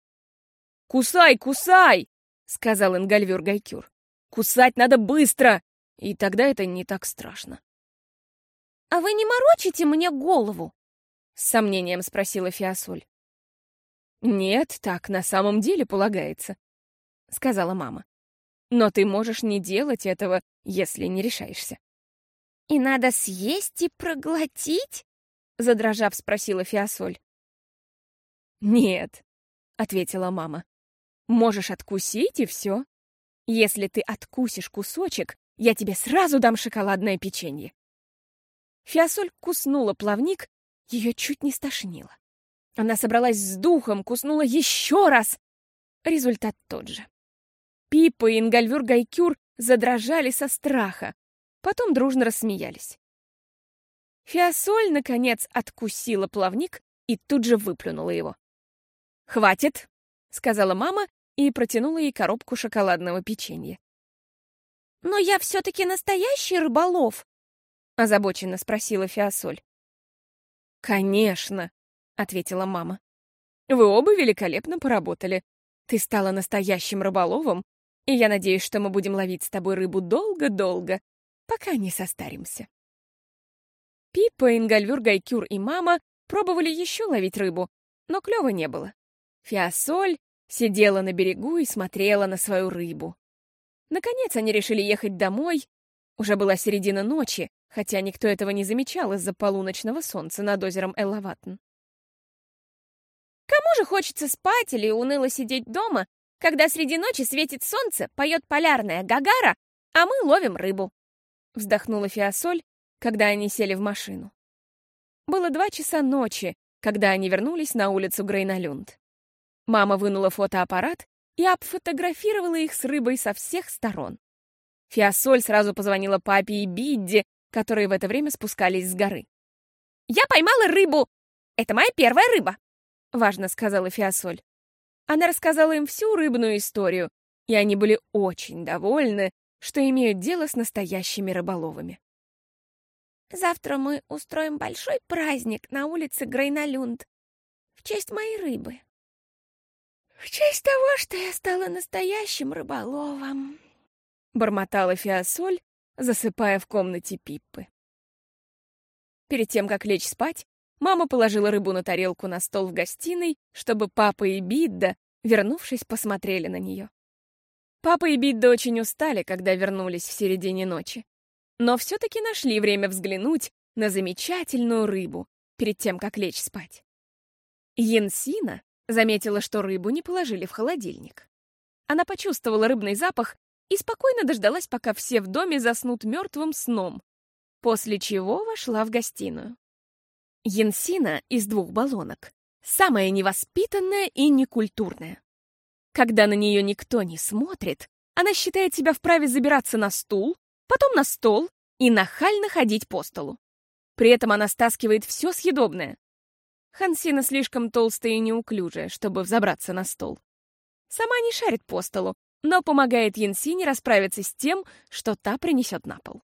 S1: «Кусай, кусай!» — сказал Ингальвюр Гайкюр. «Кусать надо быстро, и тогда это не так страшно».
S2: «А вы не морочите мне голову?»
S1: — с сомнением спросила Фиасоль. «Нет, так на самом деле полагается», — сказала мама. «Но ты можешь не делать этого, если не решаешься».
S3: «И надо съесть и проглотить?» — задрожав, спросила Фиасоль.
S1: «Нет», — ответила мама. «Можешь откусить, и все. Если ты откусишь кусочек, я тебе сразу дам шоколадное печенье». Фиасоль куснула плавник, ее чуть не стошнило. Она собралась с духом, куснула еще раз. Результат тот же. Пипа и Ингальвюр Гайкюр задрожали со страха, потом дружно рассмеялись. Фиасоль, наконец, откусила плавник и тут же выплюнула его. «Хватит», — сказала мама и протянула ей коробку шоколадного печенья.
S2: «Но я все-таки настоящий рыболов?»
S1: — озабоченно спросила Фиасоль. «Конечно», — ответила мама. «Вы оба великолепно поработали. Ты стала настоящим рыболовом, и я надеюсь, что мы будем ловить с тобой рыбу долго-долго, пока не состаримся». Пиппа, Ингальвюр, Гайкюр и мама пробовали еще ловить рыбу, но клёва не было. Фиасоль сидела на берегу и смотрела на свою рыбу. Наконец они решили ехать домой. Уже была середина ночи, хотя никто этого не замечал из-за полуночного солнца над озером Эллаватн.
S2: Кому же хочется спать или уныло сидеть дома, когда среди ночи светит солнце, поет полярная гагара, а мы ловим рыбу?»
S1: Вздохнула Фиасоль, когда они сели в машину. Было два часа ночи, когда они вернулись на улицу Грейналюнд. Мама вынула фотоаппарат и обфотографировала их с рыбой со всех сторон. Фиасоль сразу позвонила папе и Бидди, которые в это время спускались с горы.
S2: «Я поймала рыбу! Это моя первая рыба!»
S1: — важно сказала Фиасоль. Она рассказала им всю рыбную историю, и они были очень довольны, что имеют дело с настоящими рыболовами.
S3: «Завтра мы устроим большой праздник на улице Грейналюнд в честь моей рыбы. В честь того, что я стала настоящим рыболовом», — бормотала Фиасоль, засыпая в комнате Пиппы.
S1: Перед тем, как лечь спать, Мама положила рыбу на тарелку на стол в гостиной, чтобы папа и Бидда, вернувшись, посмотрели на нее. Папа и Бидда очень устали, когда вернулись в середине ночи. Но все-таки нашли время взглянуть на замечательную рыбу перед тем, как лечь спать. Янсина заметила, что рыбу не положили в холодильник. Она почувствовала рыбный запах и спокойно дождалась, пока все в доме заснут мертвым сном, после чего вошла в гостиную. Янсина из двух баллонок. Самая невоспитанная и некультурная. Когда на нее никто не смотрит, она считает себя вправе забираться на стул, потом на стол и нахально ходить по столу. При этом она стаскивает все съедобное. Хансина слишком толстая и неуклюжая, чтобы взобраться на стол. Сама не шарит по столу,
S3: но помогает Янсине расправиться с тем, что та принесет на пол.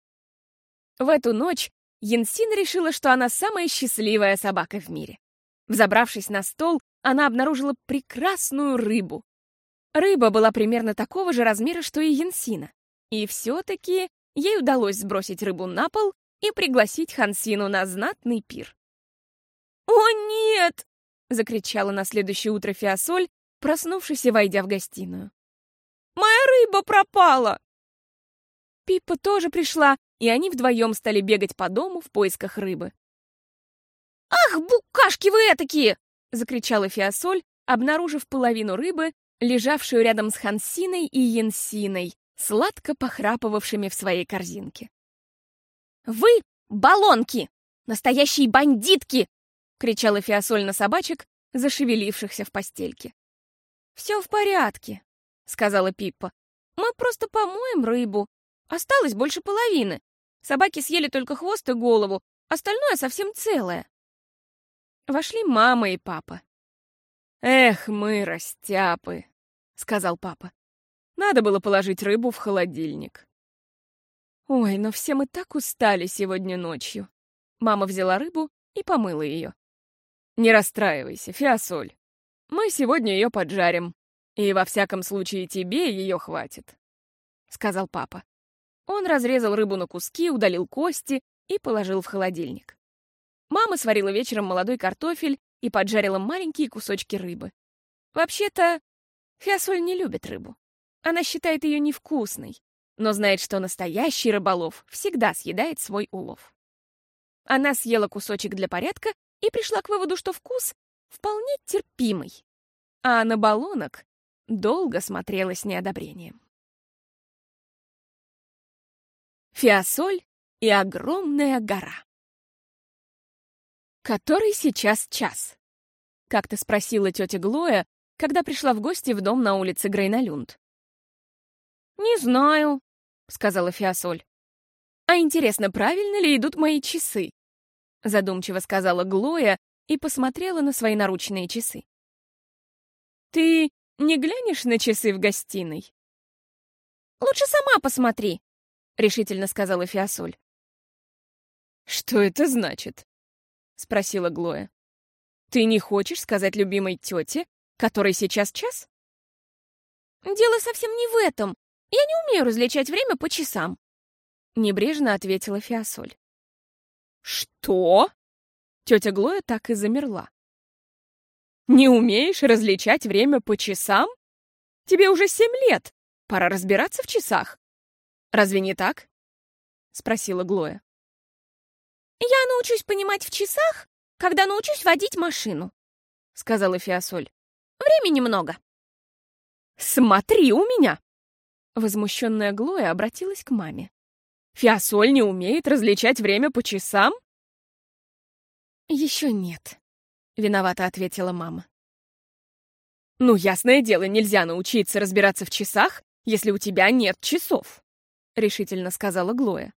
S3: В эту ночь Янсин решила, что она самая счастливая собака в мире. Взобравшись на стол, она обнаружила прекрасную рыбу. Рыба была примерно такого же размера, что и Янсина. И все-таки ей удалось сбросить рыбу на пол и пригласить Хансину на знатный пир.
S2: «О, нет!»
S3: — закричала на следующее утро Фиасоль, проснувшись и войдя в гостиную.
S2: «Моя рыба пропала!»
S3: Пиппа тоже пришла, и они вдвоем стали бегать по дому в поисках рыбы.
S2: «Ах, букашки вы этакие!»
S3: — закричала Фиасоль, обнаружив половину рыбы, лежавшую рядом с Хансиной и Янсиной, сладко похрапывавшими в своей корзинке.
S2: «Вы — баллонки! Настоящие бандитки!» — кричала Фиасоль на собачек, зашевелившихся в постельке.
S3: «Все в порядке», — сказала Пиппа. «Мы просто помоем рыбу. Осталось больше половины. Собаки съели только хвост и голову, остальное совсем целое». Вошли мама и папа. «Эх, мы растяпы», — сказал папа. «Надо было положить рыбу в холодильник». «Ой, но все мы так устали сегодня ночью». Мама взяла рыбу и помыла ее. «Не расстраивайся, Фиасоль. Мы сегодня ее поджарим, и во всяком случае тебе ее хватит», — сказал папа. Он разрезал рыбу на куски, удалил кости и положил в холодильник. Мама сварила вечером молодой картофель и поджарила маленькие кусочки рыбы. Вообще-то, Фиасоль не любит рыбу. Она считает ее невкусной, но знает, что настоящий рыболов всегда съедает свой улов. Она съела кусочек для порядка и пришла к выводу, что вкус вполне терпимый, а на баллонок долго смотрела с неодобрением. Фиасоль и огромная гора. «Который сейчас час?» — как-то спросила тетя Глоя, когда пришла в гости в дом на улице Грейналюнд.
S2: «Не знаю», — сказала Фиасоль.
S3: «А интересно, правильно ли идут мои часы?» — задумчиво сказала Глоя и посмотрела на свои наручные часы. «Ты не глянешь на часы в гостиной?»
S2: «Лучше сама посмотри», — решительно сказала Фиасоль.
S3: «Что это значит?» — спросила Глоя. «Ты не хочешь сказать любимой тете, которой сейчас час?»
S2: «Дело совсем не в этом. Я не умею различать время по часам», — небрежно ответила Фиасоль.
S3: «Что?» Тетя Глоя так и замерла. «Не умеешь различать время по часам? Тебе уже семь лет. Пора разбираться в часах. Разве не так?» — спросила Глоя.
S2: «Я научусь понимать в часах, когда научусь водить машину», — сказала Фиасоль. «Времени много».
S3: «Смотри у меня!» Возмущенная Глоя обратилась к маме. «Фиасоль не умеет различать время по часам?»
S2: «Еще нет», — виновато ответила мама.
S3: «Ну, ясное дело, нельзя научиться разбираться в часах, если у тебя нет часов», — решительно сказала Глоя.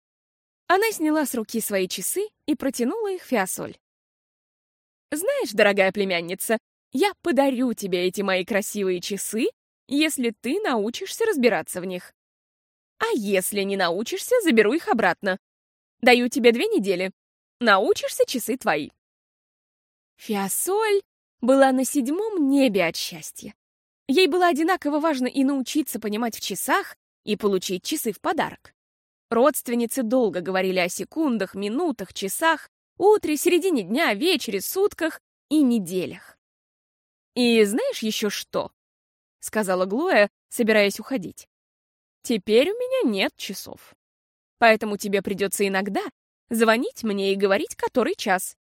S3: Она сняла с руки свои часы и протянула их Фиасоль. «Знаешь, дорогая племянница, я подарю тебе эти мои красивые часы, если ты научишься разбираться в них. А если не научишься, заберу их обратно. Даю тебе две недели. Научишься, часы твои». Фиасоль была на седьмом небе от счастья. Ей было одинаково важно и научиться понимать в часах, и получить часы в подарок. Родственницы долго говорили о секундах, минутах, часах, утре, середине дня, вечере, сутках и неделях. «И знаешь еще что?» — сказала Глоя, собираясь уходить. «Теперь у меня нет часов. Поэтому тебе придется иногда звонить мне и говорить, который час.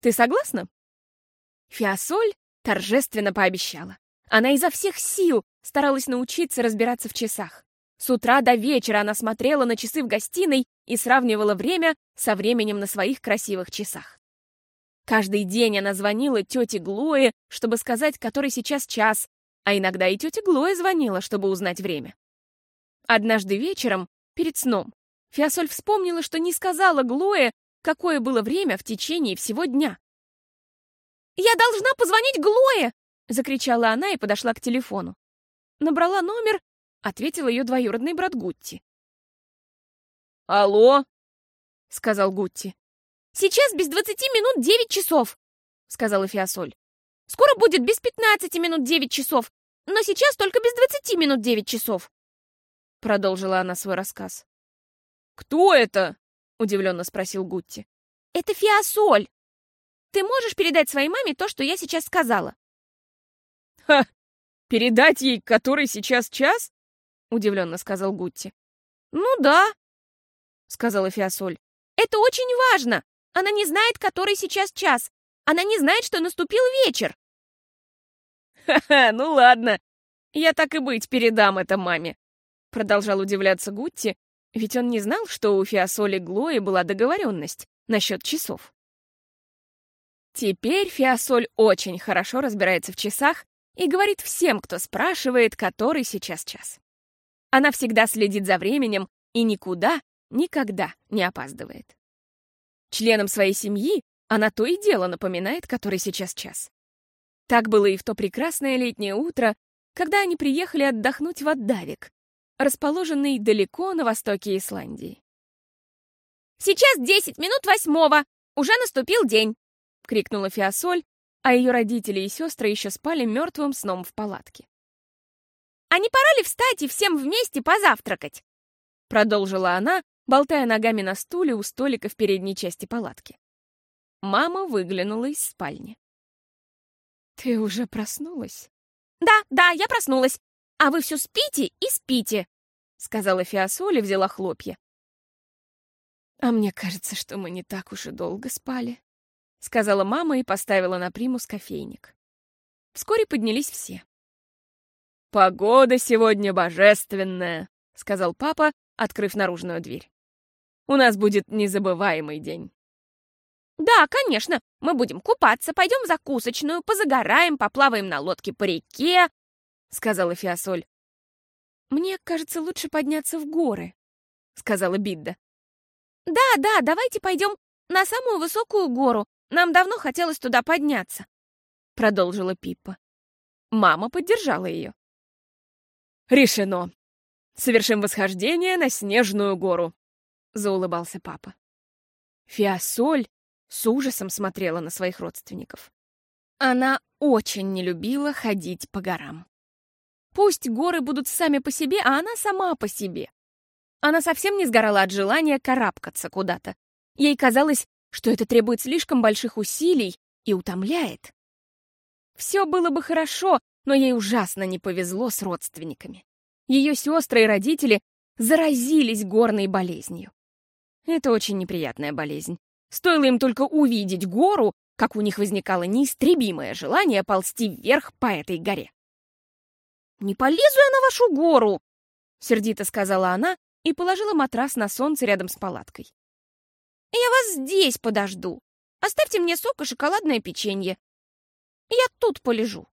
S3: Ты согласна?» Фиасоль торжественно пообещала. Она изо всех сил старалась научиться разбираться в часах. С утра до вечера она смотрела на часы в гостиной и сравнивала время со временем на своих красивых часах. Каждый день она звонила тете Глое, чтобы сказать, который сейчас час, а иногда и тетя Глоя звонила, чтобы узнать время. Однажды вечером, перед сном, Фиасоль вспомнила, что не сказала Глое, какое было время в течение всего дня.
S2: «Я должна позвонить Глое!»
S3: — закричала она и подошла к телефону. Набрала номер — ответил ее двоюродный брат Гутти.
S1: «Алло?»
S3: — сказал Гутти.
S2: «Сейчас без двадцати минут девять часов», — сказала Фиасоль. «Скоро будет без пятнадцати минут девять часов, но сейчас только без двадцати минут девять часов», — продолжила она свой рассказ.
S1: «Кто это?»
S3: — удивленно спросил Гутти.
S2: «Это Фиасоль. Ты можешь передать своей маме то, что я сейчас сказала?»
S1: «Ха! Передать ей, который сейчас час?» — удивленно сказал Гутти.
S2: «Ну да», — сказала Фиасоль. «Это очень важно. Она не знает, который сейчас час. Она не знает, что наступил вечер».
S1: «Ха-ха, ну ладно. Я так и быть передам это маме», — продолжал удивляться Гутти, ведь он не знал, что у Фиасоли Глои была договоренность насчет часов. Теперь Фиасоль очень хорошо разбирается в часах и говорит всем, кто спрашивает, который сейчас час. Она всегда следит за временем и никуда, никогда не опаздывает. Членам своей семьи она то и дело напоминает, который сейчас час. Так было и в то прекрасное летнее утро, когда они приехали отдохнуть в Аддавик, расположенный далеко на востоке Исландии.
S2: «Сейчас десять минут восьмого! Уже наступил день!» — крикнула Фиасоль, а ее родители и сестры еще спали мертвым сном в палатке. «А не пора ли встать и всем вместе позавтракать?» Продолжила она, болтая ногами на стуле у столика в передней части палатки. Мама выглянула из спальни.
S3: «Ты уже проснулась?»
S2: «Да, да, я проснулась. А вы все спите и спите», — сказала Фиасоль и взяла хлопья.
S3: «А мне кажется, что мы не так уж и долго спали», — сказала мама и поставила на примус кофейник. Вскоре поднялись все.
S1: «Погода сегодня божественная», — сказал папа, открыв наружную дверь. «У нас будет незабываемый день».
S2: «Да, конечно, мы будем купаться, пойдем в закусочную, позагораем, поплаваем на лодке по реке», — сказала Фиасоль.
S3: «Мне кажется, лучше подняться в горы», — сказала Бидда.
S2: «Да, да, давайте пойдем на самую высокую гору. Нам давно хотелось туда подняться», — продолжила Пиппа.
S3: Мама поддержала ее.
S1: «Решено. Совершим восхождение на Снежную гору», — заулыбался папа.
S3: Фиасоль с ужасом смотрела на своих родственников. Она очень не любила ходить по горам. Пусть горы будут сами по себе, а она сама по себе. Она совсем не сгорала от желания карабкаться куда-то. Ей казалось, что это требует слишком больших усилий и утомляет. Все было бы хорошо, но ей ужасно не повезло с родственниками. Ее сестры и родители заразились горной болезнью. Это очень неприятная болезнь. Стоило им только увидеть гору, как у них возникало неистребимое желание ползти вверх по этой горе.
S2: «Не полезу я на вашу гору!»
S3: — сердито сказала она и положила матрас на солнце рядом с палаткой.
S2: «Я вас здесь подожду. Оставьте мне сок и шоколадное печенье. Я тут полежу».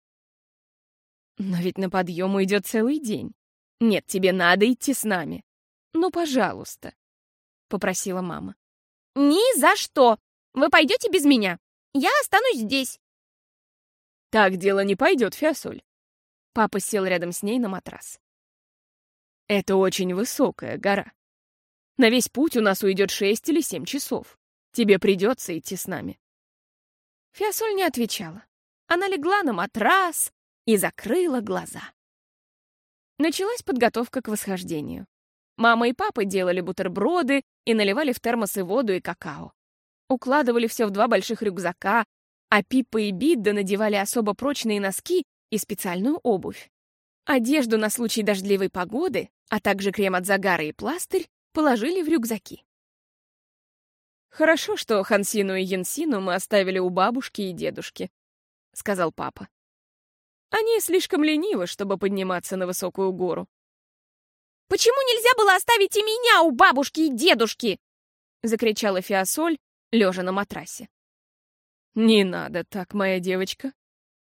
S3: «Но ведь на подъем уйдет целый день. Нет, тебе надо идти с нами. Ну, пожалуйста», — попросила мама.
S2: «Ни за что! Вы пойдете без меня. Я останусь здесь».
S1: «Так дело не пойдет, Фиасоль.
S3: Папа сел рядом с ней на матрас.
S1: «Это очень высокая гора. На весь путь у нас уйдет шесть или семь часов. Тебе придется идти с нами».
S3: Фиасоль не отвечала. Она легла на матрас и закрыла глаза. Началась подготовка к восхождению. Мама и папа делали бутерброды и наливали в термосы воду и какао. Укладывали все в два больших рюкзака, а Пиппа и Бидда надевали особо прочные носки и специальную обувь. Одежду на случай дождливой погоды, а также крем от загара и пластырь положили в рюкзаки.
S1: «Хорошо, что Хансину и Янсину мы оставили у бабушки и дедушки», — сказал папа. «Они слишком ленивы, чтобы подниматься на высокую гору».
S2: «Почему нельзя было оставить и меня у бабушки и дедушки?» — закричала Фиасоль, лежа на матрасе.
S1: «Не надо так, моя девочка»,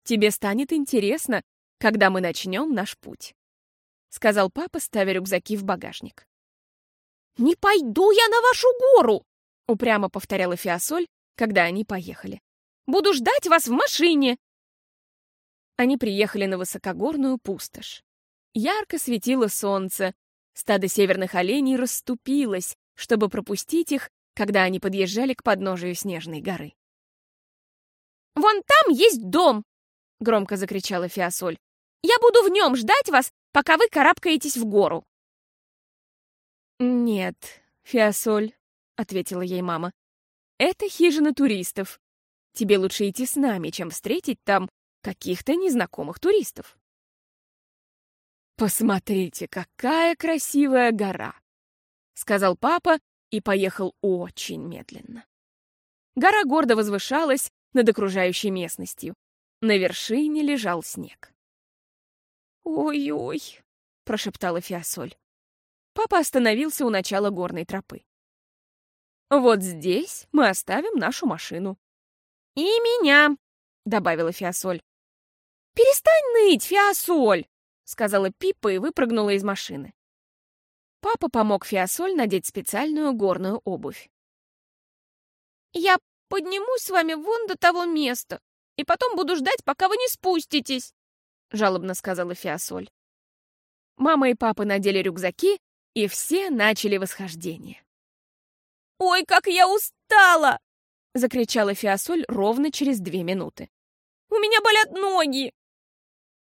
S1: Тебе станет интересно, когда мы начнем наш путь», — сказал папа, ставя рюкзаки в багажник.
S2: «Не пойду я на вашу гору!»
S3: — упрямо повторяла Фиасоль, когда они поехали.
S2: «Буду ждать вас в машине!»
S3: Они приехали на высокогорную пустошь. Ярко светило солнце. Стадо северных оленей расступилось, чтобы пропустить их, когда они подъезжали к подножию снежной горы.
S2: «Вон там есть дом!» — громко закричала Фиасоль. «Я буду в нем ждать вас, пока вы карабкаетесь в гору!»
S3: «Нет, Фиасоль», — ответила ей мама. «Это хижина туристов. Тебе лучше идти с нами, чем встретить там каких-то незнакомых туристов». «Посмотрите, какая красивая гора!» — сказал папа и поехал очень медленно. Гора гордо возвышалась над окружающей местностью. На вершине лежал снег.
S2: «Ой-ой», —
S3: прошептала Фиасоль. Папа остановился у начала горной тропы. «Вот здесь мы оставим нашу машину».
S2: «И меня», — добавила Фиасоль. «Перестань ныть, Фиасоль!» — сказала Пиппа и выпрыгнула из машины.
S3: Папа помог Фиасоль надеть специальную горную обувь.
S2: «Я поднимусь с вами вон до того места, и потом буду ждать, пока вы не спуститесь», — жалобно сказала Фиасоль.
S3: Мама и папа надели рюкзаки, и все начали восхождение.
S2: «Ой, как я устала!»
S3: — закричала Фиасоль ровно через две минуты.
S2: «У меня болят ноги!»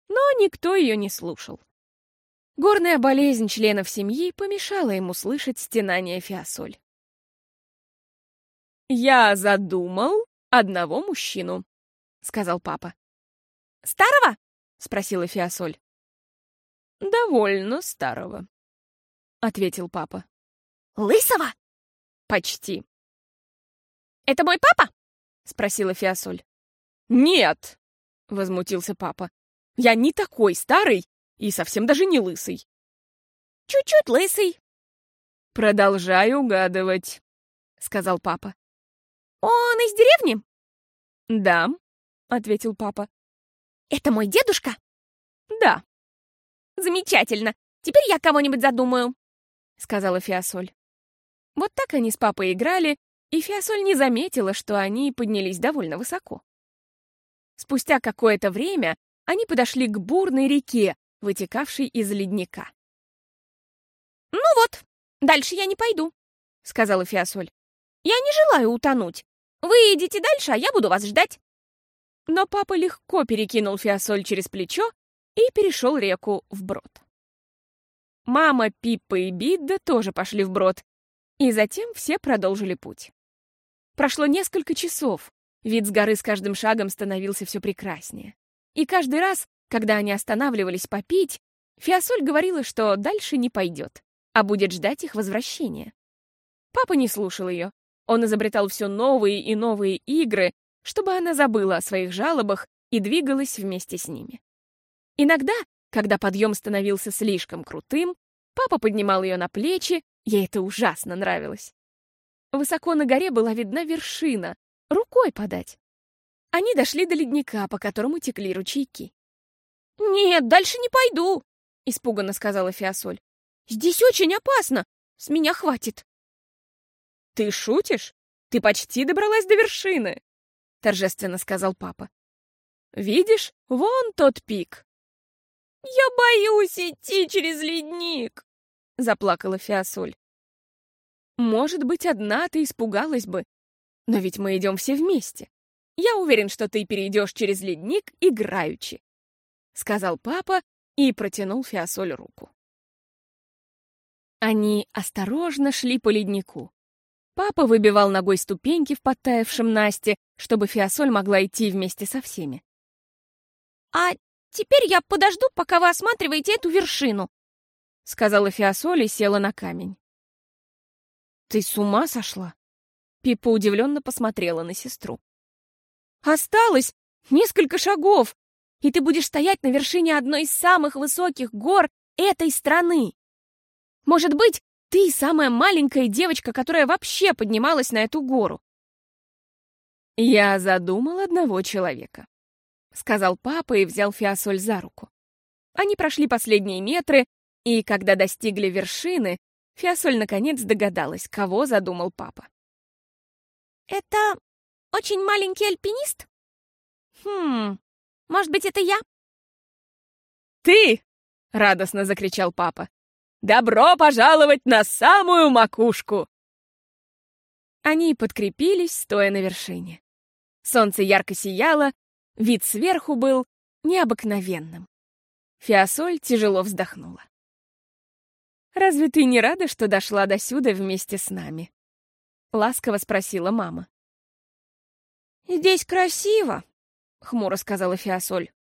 S3: но никто ее не слушал. Горная болезнь членов семьи помешала ему слышать стенания Фиасоль. «Я задумал одного мужчину», — сказал папа.
S2: «Старого?»
S3: — спросила Фиасоль. «Довольно старого», — ответил папа.
S2: «Лысого?»
S3: «Почти».
S2: «Это мой папа?»
S3: — спросила Фиасоль. «Нет!» — возмутился папа. Я не такой старый и совсем даже не лысый.
S2: Чуть-чуть лысый.
S3: Продолжаю угадывать, сказал папа.
S2: Он из деревни?
S3: Да, ответил папа.
S2: Это мой дедушка?
S3: Да.
S2: Замечательно. Теперь я кого-нибудь задумаю, сказала Фиасоль.
S3: Вот так они с папой играли, и Фиасоль не заметила, что они поднялись довольно высоко. Спустя какое-то время они подошли к бурной реке, вытекавшей из ледника.
S2: «Ну вот, дальше я не пойду», — сказала Фиасоль. «Я не желаю утонуть. Вы идите дальше, а я буду вас ждать».
S3: Но папа легко перекинул Фиасоль через плечо и перешел реку вброд. Мама, Пиппа и Бидда тоже пошли вброд, и затем все продолжили путь. Прошло несколько часов, вид с горы с каждым шагом становился все прекраснее. И каждый раз, когда они останавливались попить, Фиасоль говорила, что дальше не пойдет, а будет ждать их возвращения. Папа не слушал ее. Он изобретал все новые и новые игры, чтобы она забыла о своих жалобах и двигалась вместе с ними. Иногда, когда подъем становился слишком крутым, папа поднимал ее на плечи, ей это ужасно нравилось. Высоко на горе была видна вершина, рукой подать. Они дошли до ледника, по которому текли ручейки.
S2: «Нет, дальше не пойду», — испуганно сказала Фиасоль. «Здесь очень опасно. С меня хватит».
S3: «Ты шутишь? Ты почти добралась до вершины», — торжественно сказал папа. «Видишь, вон тот пик».
S2: «Я боюсь идти через ледник», — заплакала Фиасоль.
S3: «Может быть, одна ты испугалась бы, но ведь мы идем все вместе. Я уверен, что ты перейдешь через ледник играючи», — сказал папа и протянул Фиасоль руку. Они осторожно шли по леднику. Папа выбивал ногой ступеньки в подтаявшем Насте, чтобы Фиасоль могла идти вместе со всеми.
S2: «А теперь я подожду, пока вы осматриваете эту вершину», — сказала Фиасоль и села на камень.
S3: «Ты с ума сошла?» Пипа удивленно посмотрела на сестру. Осталось несколько шагов, и ты будешь стоять на вершине одной из самых высоких гор этой страны. Может быть, ты самая маленькая девочка, которая вообще поднималась на эту гору. Я задумал одного человека, сказал папа и взял Фиасоль за руку. Они прошли последние метры, и когда достигли вершины, Фиасоль наконец догадалась, кого задумал папа.
S2: «Это очень маленький альпинист? Хм, может быть, это я?
S3: Ты! радостно закричал папа. «Добро пожаловать на самую макушку!» Они подкрепились, стоя на вершине. Солнце ярко сияло, вид сверху был необыкновенным. Фиасоль тяжело вздохнула. «Разве ты не рада, что дошла до сюда вместе с нами?» — ласково спросила мама.
S2: «Здесь красиво», — хмуро сказала Фиасоль.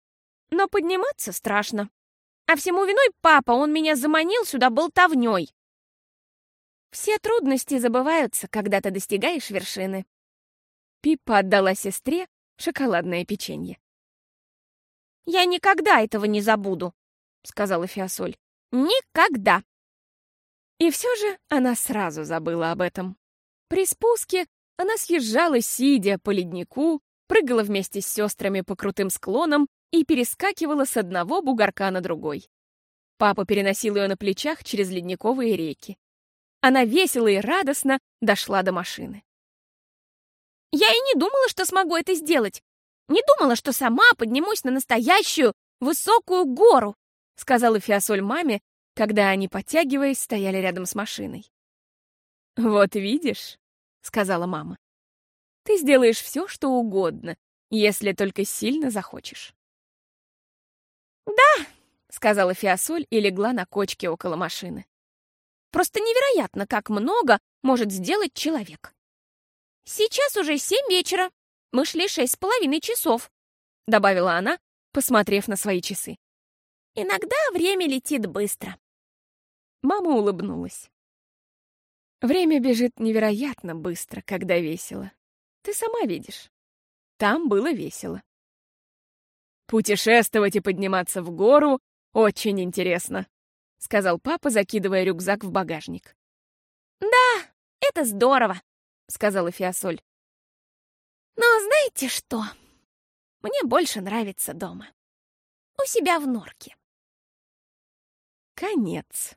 S2: «Но подниматься страшно. А всему виной папа, он меня заманил сюда болтовней». Все трудности забываются, когда ты достигаешь вершины.
S3: Пиппа отдала сестре шоколадное печенье.
S2: «Я никогда этого не забуду», — сказала Фиасоль. «Никогда!»
S3: И все же она сразу забыла об этом. При спуске она съезжала, сидя по леднику, прыгала вместе с сестрами по крутым склонам и перескакивала с одного бугорка на другой. Папа переносил ее на плечах через ледниковые реки. Она весело и радостно дошла до машины.
S2: «Я и не думала, что смогу это сделать. Не думала, что сама поднимусь на настоящую высокую гору»,
S3: сказала Фиасоль маме, когда они, подтягиваясь, стояли рядом с машиной. «Вот видишь», — сказала мама, — «ты сделаешь все, что угодно, если только сильно захочешь».
S2: «Да», —
S3: сказала Фиасоль и легла на кочке около машины.
S2: Просто невероятно, как много может сделать человек. Сейчас уже семь вечера. Мы шли шесть с половиной часов, добавила она, посмотрев на свои часы. Иногда время летит быстро.
S3: Мама улыбнулась. Время бежит невероятно быстро, когда весело. Ты сама видишь. Там было весело. Путешествовать и подниматься в гору очень интересно. — сказал папа, закидывая рюкзак в багажник.
S2: «Да, это здорово», — сказала Фиасоль. «Но знаете что? Мне больше нравится дома. У себя в норке».
S3: Конец.